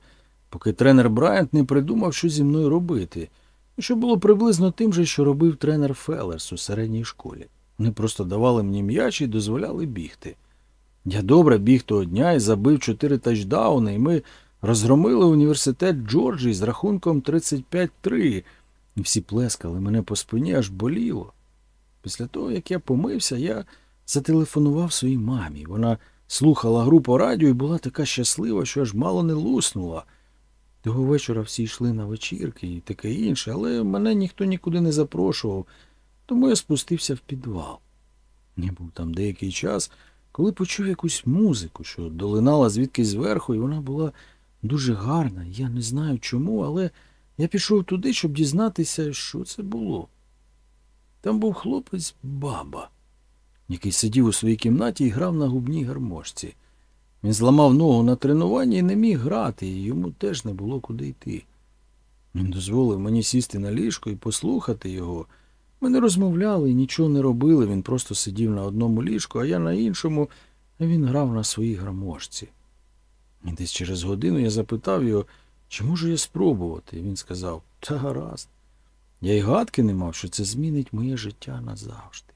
поки тренер Брайант не придумав, що зі мною робити, що було приблизно тим же, що робив тренер Феллерс у середній школі. Вони просто давали мені м'яч і дозволяли бігти. Я добре біг того дня і забив чотири тачдауни, і ми розгромили університет Джорджії з рахунком 35-3, і всі плескали мене по спині, аж боліло. Після того, як я помився, я зателефонував своїй мамі. Вона слухала гру по радіо і була така щаслива, що аж мало не луснула. Того вечора всі йшли на вечірки і таке інше, але мене ніхто нікуди не запрошував, тому я спустився в підвал. Я був там деякий час, коли почув якусь музику, що долинала звідкись зверху, і вона була дуже гарна. Я не знаю чому, але я пішов туди, щоб дізнатися, що це було. Там був хлопець баба, який сидів у своїй кімнаті і грав на губній гармошці. Він зламав ногу на тренуванні і не міг грати, і йому теж не було куди йти. Він дозволив мені сісти на ліжко і послухати його. Ми не розмовляли і нічого не робили, він просто сидів на одному ліжку, а я на іншому, а він грав на своїй гармошці. І десь через годину я запитав його, чи можу я спробувати, і він сказав, та гаразд. Я й гадки не мав, що це змінить моє життя назавжди.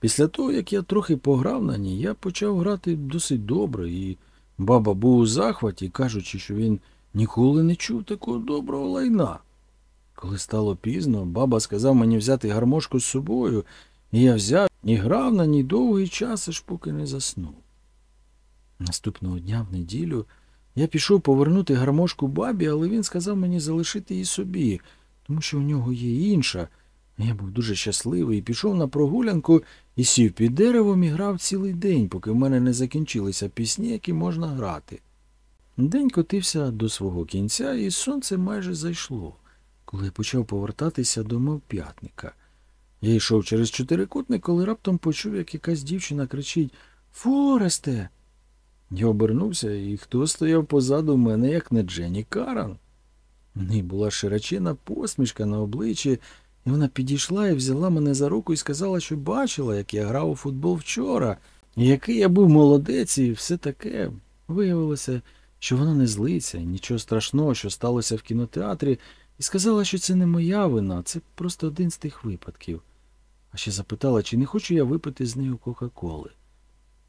Після того, як я трохи пограв на ній, я почав грати досить добре, і баба був у захваті, кажучи, що він ніколи не чув такого доброго лайна. Коли стало пізно, баба сказав мені взяти гармошку з собою, і я взяв і грав на ній довгий час, аж поки не заснув. Наступного дня в неділю я пішов повернути гармошку бабі, але він сказав мені залишити її собі, тому що у нього є інша. Я був дуже щасливий пішов на прогулянку і сів під деревом і грав цілий день, поки в мене не закінчилися пісні, які можна грати. День котився до свого кінця, і сонце майже зайшло, коли я почав повертатися до мовп'ятника. Я йшов через чотирикутник, коли раптом почув, як якась дівчина кричить Форесте. Я обернувся, і хто стояв позаду мене, як не Дженні Каран. В неї була широчена посмішка на обличчі, і вона підійшла і взяла мене за руку і сказала, що бачила, як я грав у футбол вчора, і який я був молодець, і все таке. Виявилося, що вона не злиться, нічого страшного, що сталося в кінотеатрі, і сказала, що це не моя вина, це просто один з тих випадків. А ще запитала, чи не хочу я випити з нею Кока-Коли.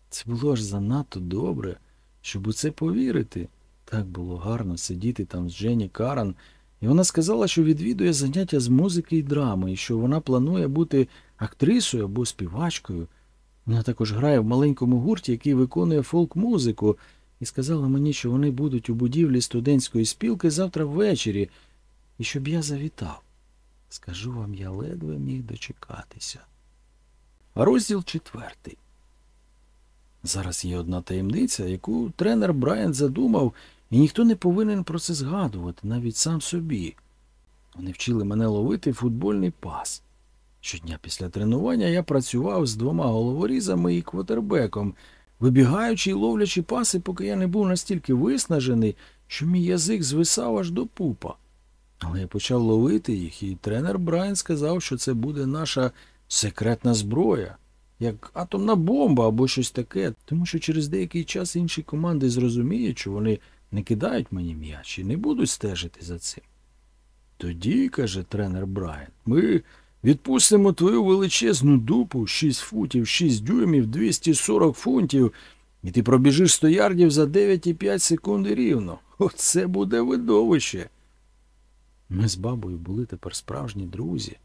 Це було аж занадто добре, щоб у це повірити. Так було гарно сидіти там з Дженні Каран, і вона сказала, що відвідує заняття з музики і драми, і що вона планує бути актрисою або співачкою. Вона також грає в маленькому гурті, який виконує фолк-музику, і сказала мені, що вони будуть у будівлі студентської спілки завтра ввечері, і щоб я завітав. Скажу вам, я ледве міг дочекатися. Розділ четвертий. Зараз є одна таємниця, яку тренер Брайан задумав, і ніхто не повинен про це згадувати, навіть сам собі. Вони вчили мене ловити футбольний пас. Щодня після тренування я працював з двома головорізами і квотербеком, вибігаючи і ловлячи паси, поки я не був настільки виснажений, що мій язик звисав аж до пупа. Але я почав ловити їх, і тренер Брайан сказав, що це буде наша секретна зброя, як атомна бомба або щось таке, тому що через деякий час інші команди зрозуміють, що вони не кидають мені м'яч і не будуть стежити за цим. Тоді, каже тренер Брайан, ми відпустимо твою величезну дупу 6 футів, 6 дюймів, 240 фунтів, і ти пробіжиш 100 ярдів за 9,5 секунди рівно. Оце буде видовище. Ми з бабою були тепер справжні друзі,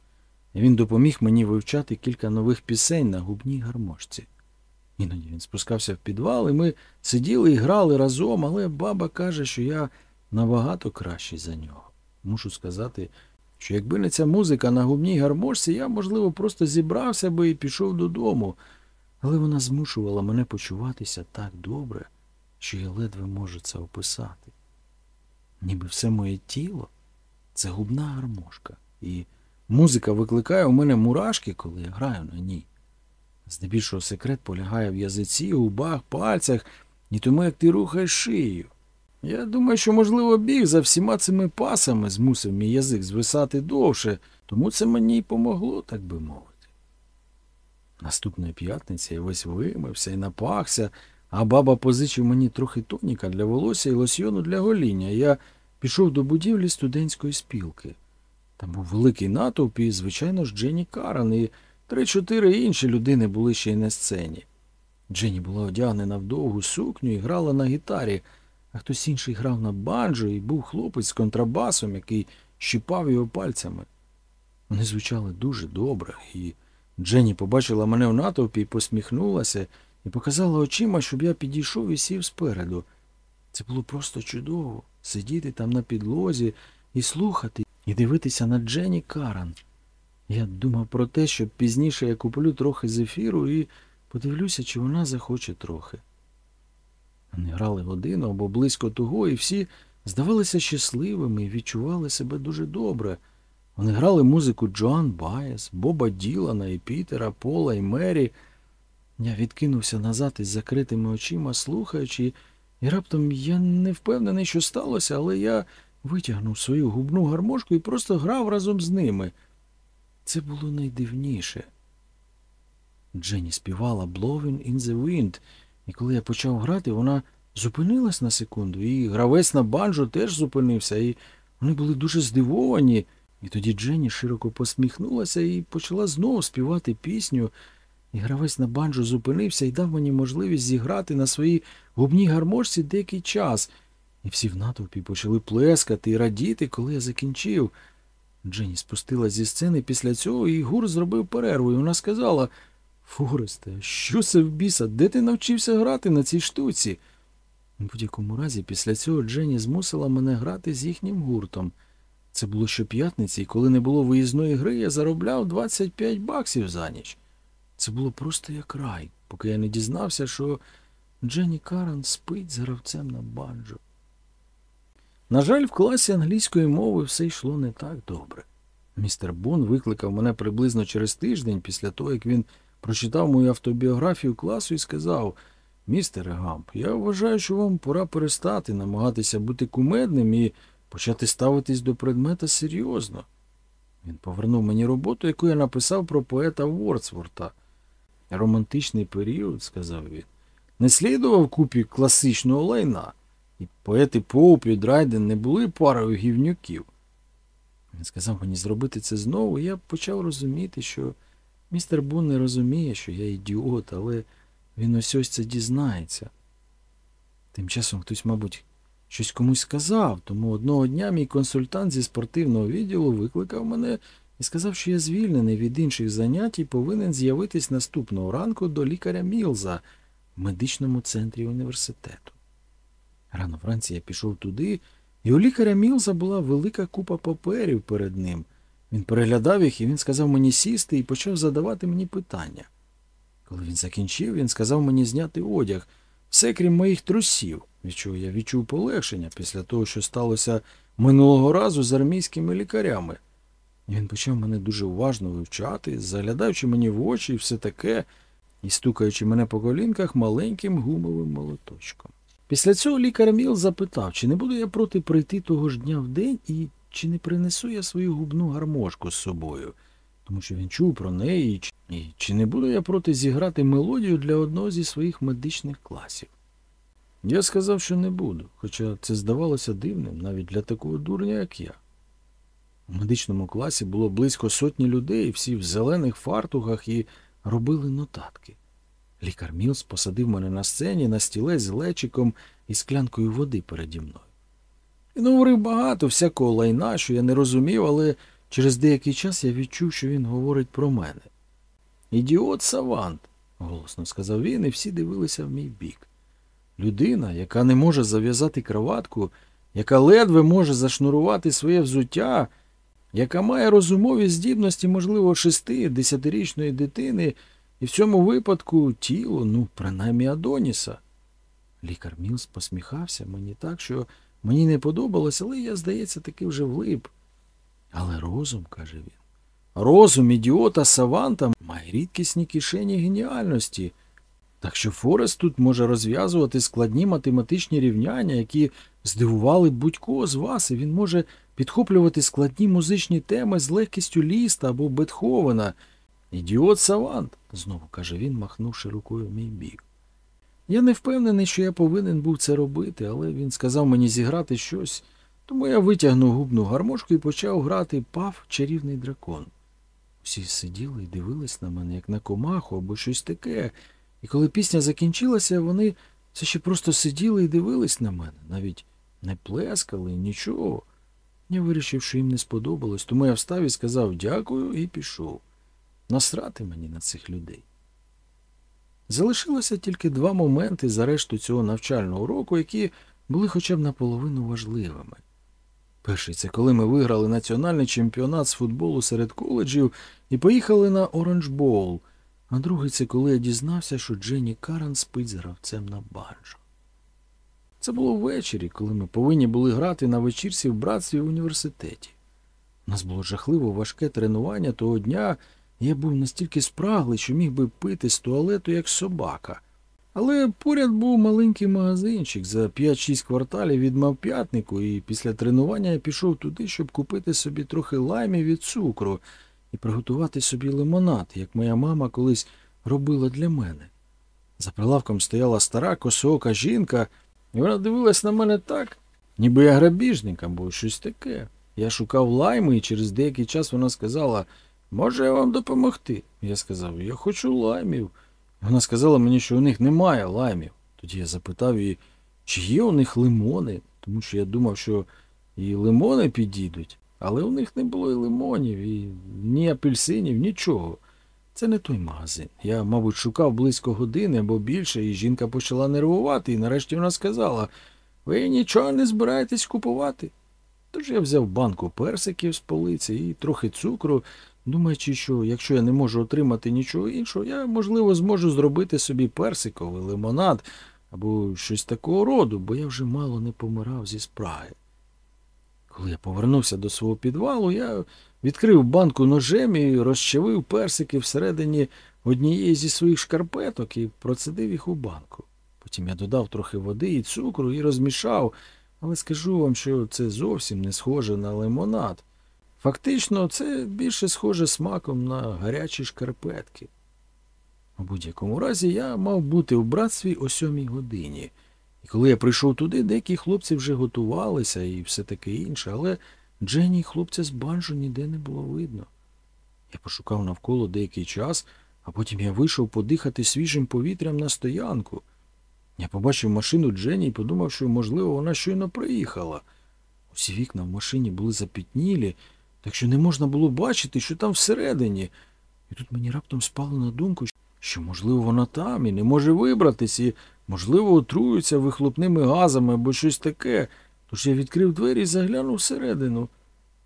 він допоміг мені вивчати кілька нових пісень на губній гармошці. Іноді він спускався в підвал, і ми сиділи і грали разом, але баба каже, що я набагато кращий за нього. Мушу сказати, що якби не ця музика на губній гармошці, я, можливо, просто зібрався би і пішов додому, але вона змушувала мене почуватися так добре, що я ледве можу це описати. ніби все моє тіло це губна гармошка, і музика викликає у мене мурашки, коли я граю на ній. Здебільшого секрет полягає в язиці, губах, пальцях і тому, як ти рухаєш шиєю. Я думаю, що, можливо, біг за всіма цими пасами змусив мій язик звисати довше, тому це мені й помогло, так би мовити. Наступної п'ятниці я весь вимився і напахся, а баба позичив мені трохи тоніка для волосся і лосьйону для гоління. Я пішов до будівлі студентської спілки. Там був великий натовп і, звичайно ж, Дженні Каран, і три-чотири інші людини були ще й на сцені. Дженні була одягнена в довгу сукню і грала на гітарі, а хтось інший грав на банджо, і був хлопець з контрабасом, який щипав його пальцями. Вони звучали дуже добре, і Дженні побачила мене в натовпі і посміхнулася і показала очима, щоб я підійшов і сів спереду. Це було просто чудово сидіти там на підлозі і слухати, і дивитися на Дженні Каран. Я думав про те, що пізніше я куплю трохи зефіру і подивлюся, чи вона захоче трохи. Вони грали годину або близько того, і всі здавалися щасливими і відчували себе дуже добре. Вони грали музику Джоан Байес, Боба Ділана і Пітера, Пола і Мері. Я відкинувся назад із закритими очима, слухаючи, і раптом я не впевнений, що сталося, але я витягнув свою губну гармошку і просто грав разом з ними. Це було найдивніше. Дженні співала «Blowing in the wind», і коли я почав грати, вона зупинилась на секунду, і гравець на банджо теж зупинився, і вони були дуже здивовані. І тоді Дженні широко посміхнулася і почала знову співати пісню. І гравець на банджо зупинився і дав мені можливість зіграти на своїй губній гармошці деякий час. І всі в натовпі почали плескати і радіти, коли я закінчив. Дженні спустилась зі сцени після цього, і гур зробив перерву, і вона сказала Форесте, що це в біса? Де ти навчився грати на цій штуці? У будь-якому разі, після цього Дженні змусила мене грати з їхнім гуртом. Це було щоп'ятниці, і коли не було виїзної гри, я заробляв 25 баксів за ніч. Це було просто як рай, поки я не дізнався, що Дженні Каран спить з гравцем на банджо. На жаль, в класі англійської мови все йшло не так добре. Містер Бон викликав мене приблизно через тиждень після того, як він прочитав мою автобіографію класу і сказав Містере Гамп, я вважаю, що вам пора перестати намагатися бути кумедним і почати ставитись до предмета серйозно. Він повернув мені роботу, яку я написав про поета Вордсворта. Романтичний період, сказав він, не слідував купі класичного лайна, і поети Поуп і Драйден не були парою гівнюків. Він сказав мені зробити це знову, і я почав розуміти, що містер Бун не розуміє, що я ідіот, але він ось ось це дізнається. Тим часом хтось, мабуть, щось комусь сказав, тому одного дня мій консультант зі спортивного відділу викликав мене і сказав, що я звільнений від інших занять і повинен з'явитись наступного ранку до лікаря Мілза в медичному центрі університету. Рано вранці я пішов туди, і у лікаря Мілза була велика купа паперів перед ним. Він переглядав їх, і він сказав мені сісти і почав задавати мені питання. Коли він закінчив, він сказав мені зняти одяг, все крім моїх трусів, від чого я відчув полегшення після того, що сталося минулого разу з армійськими лікарями. І він почав мене дуже уважно вивчати, заглядаючи мені в очі і все таке, і стукаючи мене по колінках маленьким гумовим молоточком. Після цього лікар Міл запитав, чи не буду я проти прийти того ж дня в день і чи не принесу я свою губну гармошку з собою, тому що він чув про неї, і чи- не буду я проти зіграти мелодію для одного зі своїх медичних класів. Я сказав, що не буду, хоча це здавалося дивним навіть для такого дурня, як я. У медичному класі було близько сотні людей, всі в зелених фартухах і робили нотатки. Лікар Мілс посадив мене на сцені на стілець з лечиком і склянкою води переді мною. Він говорив багато всякого лайна, що я не розумів, але через деякий час я відчув, що він говорить про мене. Ідіот Савант, голосно сказав він, і всі дивилися в мій бік. Людина, яка не може зав'язати краватку, яка ледве може зашнурувати своє взуття, яка має розумові здібності, можливо, шести десятирічної дитини, і в цьому випадку тіло, ну, принаймні Адоніса. Лікар Мілс посміхався мені так, що Мені не подобалось, але я, здається, таки вже влип. Але розум, каже він. Розум ідіота Саванта має рідкісні кишені геніальності. Так що Форест тут може розв'язувати складні математичні рівняння, які здивували будь-кого з вас, і він може підхоплювати складні музичні теми з легкістю Ліста або Бетховена. Ідіот Савант, знову каже він, махнувши рукою в мій бік. Я не впевнений, що я повинен був це робити, але він сказав мені зіграти щось, тому я витягнув губну гармошку і почав грати пав чарівний дракон. Всі сиділи і дивились на мене, як на комаху або щось таке, і коли пісня закінчилася, вони все ще просто сиділи і дивились на мене, навіть не плескали, нічого. Я вирішив, що їм не сподобалось, тому я встав і сказав дякую і пішов. Насрати мені на цих людей. Залишилося тільки два моменти за решту цього навчального року, які були хоча б наполовину важливими. Перший це коли ми виграли національний чемпіонат з футболу серед коледжів і поїхали на Оранж Боул, а другий це коли я дізнався, що Дженні Каран спить з гравцем на банджо. Це було ввечері, коли ми повинні були грати на вечірці в братстві в університеті. У нас було жахливо важке тренування того дня, я був настільки спраглий, що міг би пити з туалету, як собака. Але поряд був маленький магазинчик за 5-6 кварталів від мавп'ятнику, і після тренування я пішов туди, щоб купити собі трохи лаймів від цукру і приготувати собі лимонад, як моя мама колись робила для мене. За прилавком стояла стара косоока жінка, і вона дивилась на мене так, ніби я грабіжник або щось таке. Я шукав лайми, і через деякий час вона сказала, може я вам допомогти? Я сказав, я хочу лаймів. Вона сказала мені, що у них немає лаймів. Тоді я запитав її, чи є у них лимони, тому що я думав, що і лимони підійдуть, але у них не було і лимонів, і ні апельсинів, нічого. Це не той магазин. Я, мабуть, шукав близько години або більше, і жінка почала нервувати, і нарешті вона сказала, ви нічого не збираєтесь купувати. Тож я взяв банку персиків з полиці і трохи цукру, думаючи, що якщо я не можу отримати нічого іншого, я, можливо, зможу зробити собі персиковий лимонад або щось такого роду, бо я вже мало не помирав зі спраги. Коли я повернувся до свого підвалу, я відкрив банку ножем і розчавив персики всередині однієї зі своїх шкарпеток і процедив їх у банку. Потім я додав трохи води і цукру і розмішав, але скажу вам, що це зовсім не схоже на лимонад. Фактично, це більше схоже смаком на гарячі шкарпетки. У будь-якому разі я мав бути в братстві о сьомій годині. І коли я прийшов туди, деякі хлопці вже готувалися і все таке інше, але Дженні хлопця з банджо ніде не було видно. Я пошукав навколо деякий час, а потім я вийшов подихати свіжим повітрям на стоянку. Я побачив машину Дженні і подумав, що, можливо, вона щойно приїхала. Усі вікна в машині були запітнілі, так що не можна було бачити, що там всередині. І тут мені раптом спало на думку, що, можливо, вона там і не може вибратись, і, можливо, отруються вихлопними газами або щось таке. Тож я відкрив двері і заглянув всередину.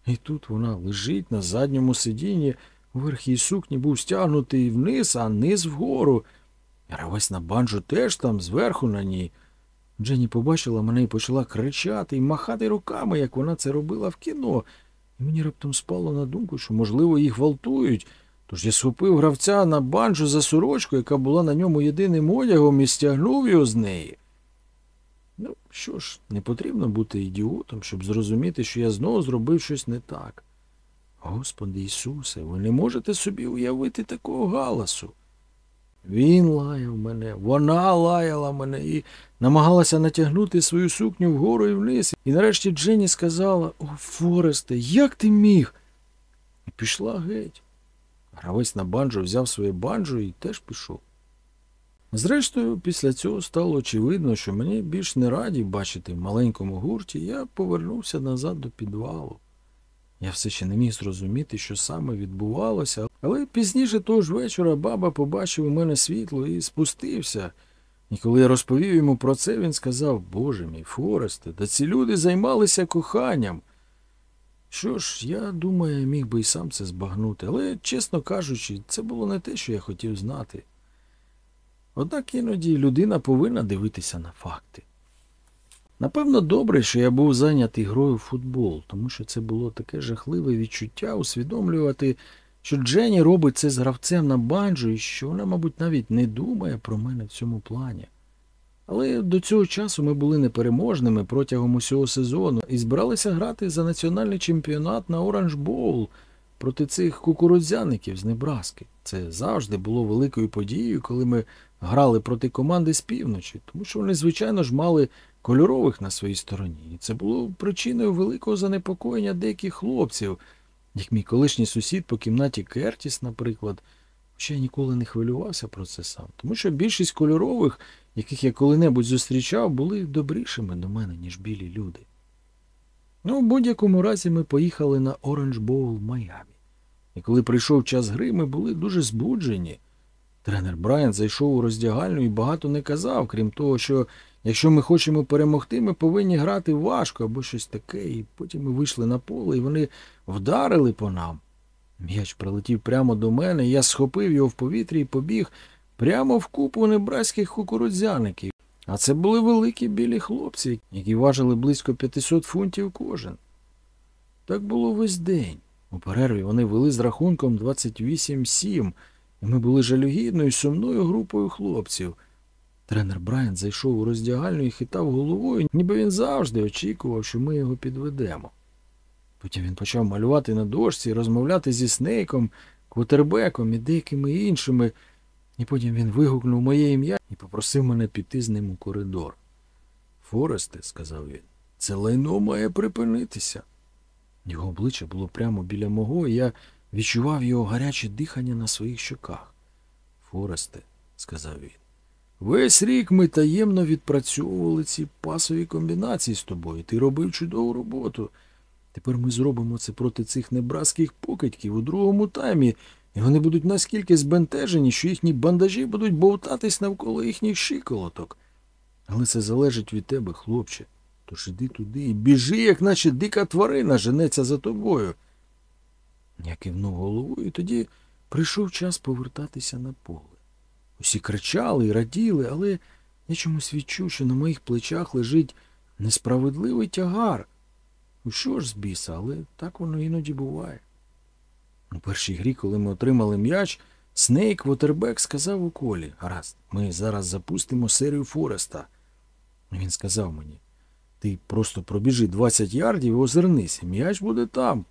І тут вона лежить на задньому сидінні, верх її сукні був стягнутий вниз, а низ вгору. Гравець на банджо теж там, зверху на ній. Дженні побачила мене і почала кричати і махати руками, як вона це робила в кіно. Мені раптом спало на думку, що, можливо, їх гвалтують. Тож я схопив гравця на банджо за сорочку, яка була на ньому єдиним одягом, і стягнув його з неї. Ну, що ж, не потрібно бути ідіотом, щоб зрозуміти, що я знову зробив щось не так. Господи Ісусе, ви не можете собі уявити такого галасу. Він лаяв мене, вона лаяла мене і намагалася натягнути свою сукню вгору і вниз. І нарешті Дженні сказала О, Форесте, як ти міг? І пішла геть. Гравець на банджо взяв своє банджо і теж пішов. Зрештою, після цього стало очевидно, що мені більш не раді бачити в маленькому гурті, я повернувся назад до підвалу. Я все ще не міг зрозуміти, що саме відбувалося, але пізніше того ж вечора баба побачив у мене світло і спустився. І коли я розповів йому про це, він сказав, Боже мій Форесте, та ці люди займалися коханням. Що ж, я думаю, міг би і сам це збагнути, але, чесно кажучи, це було не те, що я хотів знати. Однак іноді людина повинна дивитися на факти. Напевно, добре, що я був зайнятий грою в футбол, тому що це було таке жахливе відчуття усвідомлювати, що Дженні робить це з гравцем на банджо і що вона, мабуть, навіть не думає про мене в цьому плані. Але до цього часу ми були непереможними протягом усього сезону і збиралися грати за національний чемпіонат на Оранж Боул проти цих кукурудзяників з Небраски. Це завжди було великою подією, коли ми грали проти команди з півночі, тому що вони, звичайно ж, мали кольорових на своїй стороні. І це було причиною великого занепокоєння деяких хлопців, як мій колишній сусід по кімнаті Кертіс, наприклад. Хоча я ніколи не хвилювався про це сам, тому що більшість кольорових, яких я коли-небудь зустрічав, були добрішими до мене, ніж білі люди. Ну, в будь-якому разі ми поїхали на Оранж Боул в Майамі. І коли прийшов час гри, ми були дуже збуджені. Тренер Брайан зайшов у роздягальню і багато не казав, крім того, що якщо ми хочемо перемогти, ми повинні грати важко або щось таке. І потім ми вийшли на поле, і вони вдарили по нам. М'яч прилетів прямо до мене, я схопив його в повітрі і побіг прямо в купу небраських кукурудзяників. А це були великі білі хлопці, які важили близько 500 фунтів кожен. Так було весь день. У перерві вони вели з рахунком 28-7, і ми були жалюгідною сумною групою хлопців. Тренер Брайан зайшов у роздягальню і хитав головою, ніби він завжди очікував, що ми його підведемо. Потім він почав малювати на дошці, розмовляти зі Снейком, Квотербеком і деякими іншими, і потім він вигукнув моє ім'я і попросив мене піти з ним у коридор. Форесте, сказав він, це лайно має припинитися. Його обличчя було прямо біля мого, і я відчував його гаряче дихання на своїх щоках. Форесте, сказав він, весь рік ми таємно відпрацьовували ці пасові комбінації з тобою. Ти робив чудову роботу. Тепер ми зробимо це проти цих небраських покидьків у другому таймі, і вони будуть наскільки збентежені, що їхні бандажі будуть бовтатись навколо їхніх щиколоток. Але це залежить від тебе, хлопче. Тож іди туди і біжи, як наче дика тварина женеться за тобою. Я кивнув головою, і тоді прийшов час повертатися на поле. Усі кричали і раділи, але я чомусь відчув, що на моїх плечах лежить несправедливий тягар. Ну що ж з біса, але так воно іноді буває. У першій грі, коли ми отримали м'яч, Снейк Вотербек сказав у колі Гаразд, ми зараз запустимо серію Фореста. Він сказав мені ти просто пробіжи 20 ярдів і озирнися, м'яч буде там.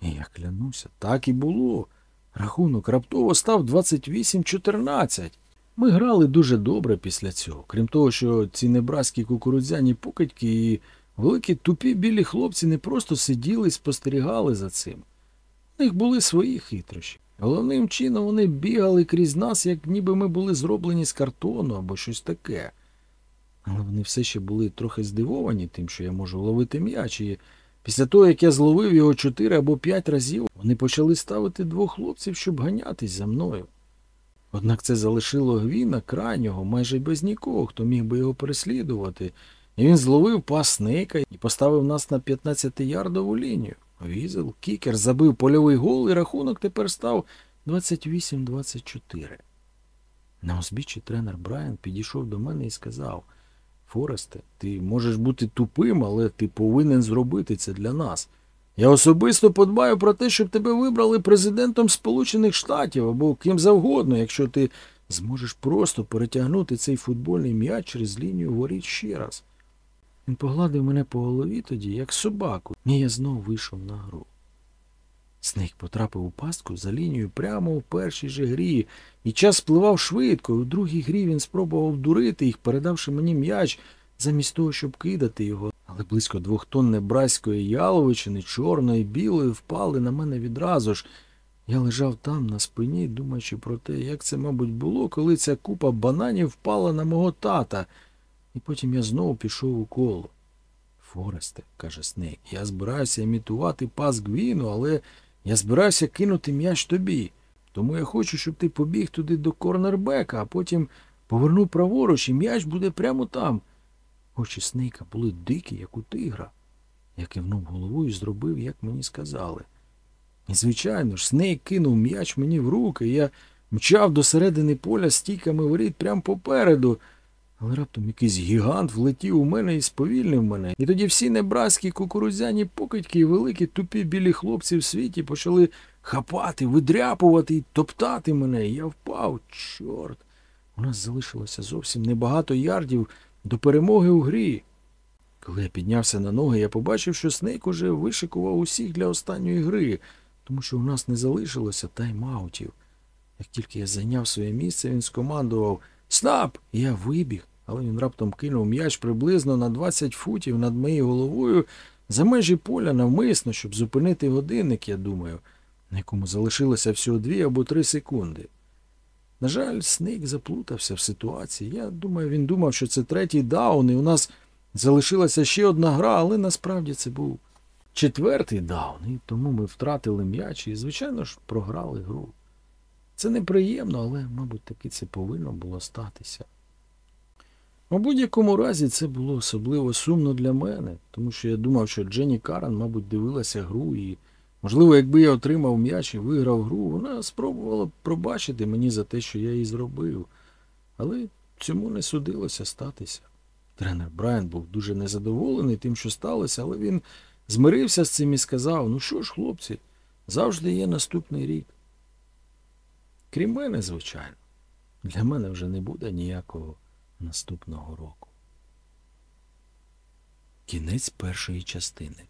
І я клянуся, так і було. Рахунок раптово став 28-14. Ми грали дуже добре після цього. Крім того, що ці небраські кукурудзяні покидьки і великі тупі білі хлопці не просто сиділи і спостерігали за цим. У них були свої хитрощі. Головним чином вони бігали крізь нас, як ніби ми були зроблені з картону або щось таке. Але вони все ще були трохи здивовані тим, що я можу ловити м'яч, і після того, як я зловив його чотири або п'ять разів, вони почали ставити двох хлопців, щоб ганятись за мною. Однак це залишило Гвіна крайнього, майже без нікого, хто міг би його переслідувати, і він зловив пас Снейка і поставив нас на 15-ярдову лінію. Візел, кікер забив польовий гол, і рахунок тепер став 28-24. На узбіччі тренер Брайан підійшов до мене і сказав Форесте, ти можеш бути тупим, але ти повинен зробити це для нас. Я особисто подбаю про те, щоб тебе вибрали президентом Сполучених Штатів або ким завгодно, якщо ти зможеш просто перетягнути цей футбольний м'яч через лінію воріт ще раз. Він погладив мене по голові тоді, як собаку, і я знов вийшов на гру. Снейк потрапив у пастку за лінією прямо у першій же грі, і час спливав швидко. У другій грі він спробував дурити їх, передавши мені м'яч, замість того, щоб кидати його. Але близько двох тонн небраської яловичини, чорної, білої, впали на мене відразу ж. Я лежав там на спині, думаючи про те, як це, мабуть, було, коли ця купа бананів впала на мого тата. І потім я знову пішов у коло. Форесте, каже Снейк, я збираюся імітувати пас Гвіну, але я збираюся кинути м'яч тобі. Тому я хочу, щоб ти побіг туди до корнербека, а потім повернув праворуч, і м'яч буде прямо там. Очі Снейка були дикі, як у тигра. Я кивнув головою і зробив, як мені сказали. І, звичайно ж, Снейк кинув м'яч мені в руки, і я мчав до середини поля стійками воріт прямо попереду. Але раптом якийсь гігант влетів у мене і сповільнив мене. І тоді всі небраські кукурудзяні покидьки і великі тупі білі хлопці в світі почали хапати, видряпувати і топтати мене. І я впав. Чорт. У нас залишилося зовсім небагато ярдів до перемоги у грі. Коли я піднявся на ноги, я побачив, що Снейк уже вишикував усіх для останньої гри, тому що у нас не залишилося тайм-аутів. Як тільки я зайняв своє місце, він скомандував Снап! І я вибіг, але він раптом кинув м'яч приблизно на 20 футів над моєю головою за межі поля навмисно, щоб зупинити годинник, я думаю, на якому залишилося всього дві або три секунди. На жаль, Снейк заплутався в ситуації. Я думаю, він думав, що це третій даун, і у нас залишилася ще одна гра, але насправді це був четвертий даун, і тому ми втратили м'яч і, звичайно ж, програли гру. Це неприємно, але, мабуть, таки це повинно було статися. У будь-якому разі це було особливо сумно для мене, тому що я думав, що Дженні Каран, мабуть, дивилася гру, і, можливо, якби я отримав м'яч і виграв гру, вона спробувала пробачити мені за те, що я їй зробив. Але цьому не судилося статися. Тренер Брайан був дуже незадоволений тим, що сталося, але він змирився з цим і сказав: ну що ж, хлопці, завжди є наступний рік. Крім мене, звичайно, для мене вже не буде ніякого наступного року. Кінець першої частини.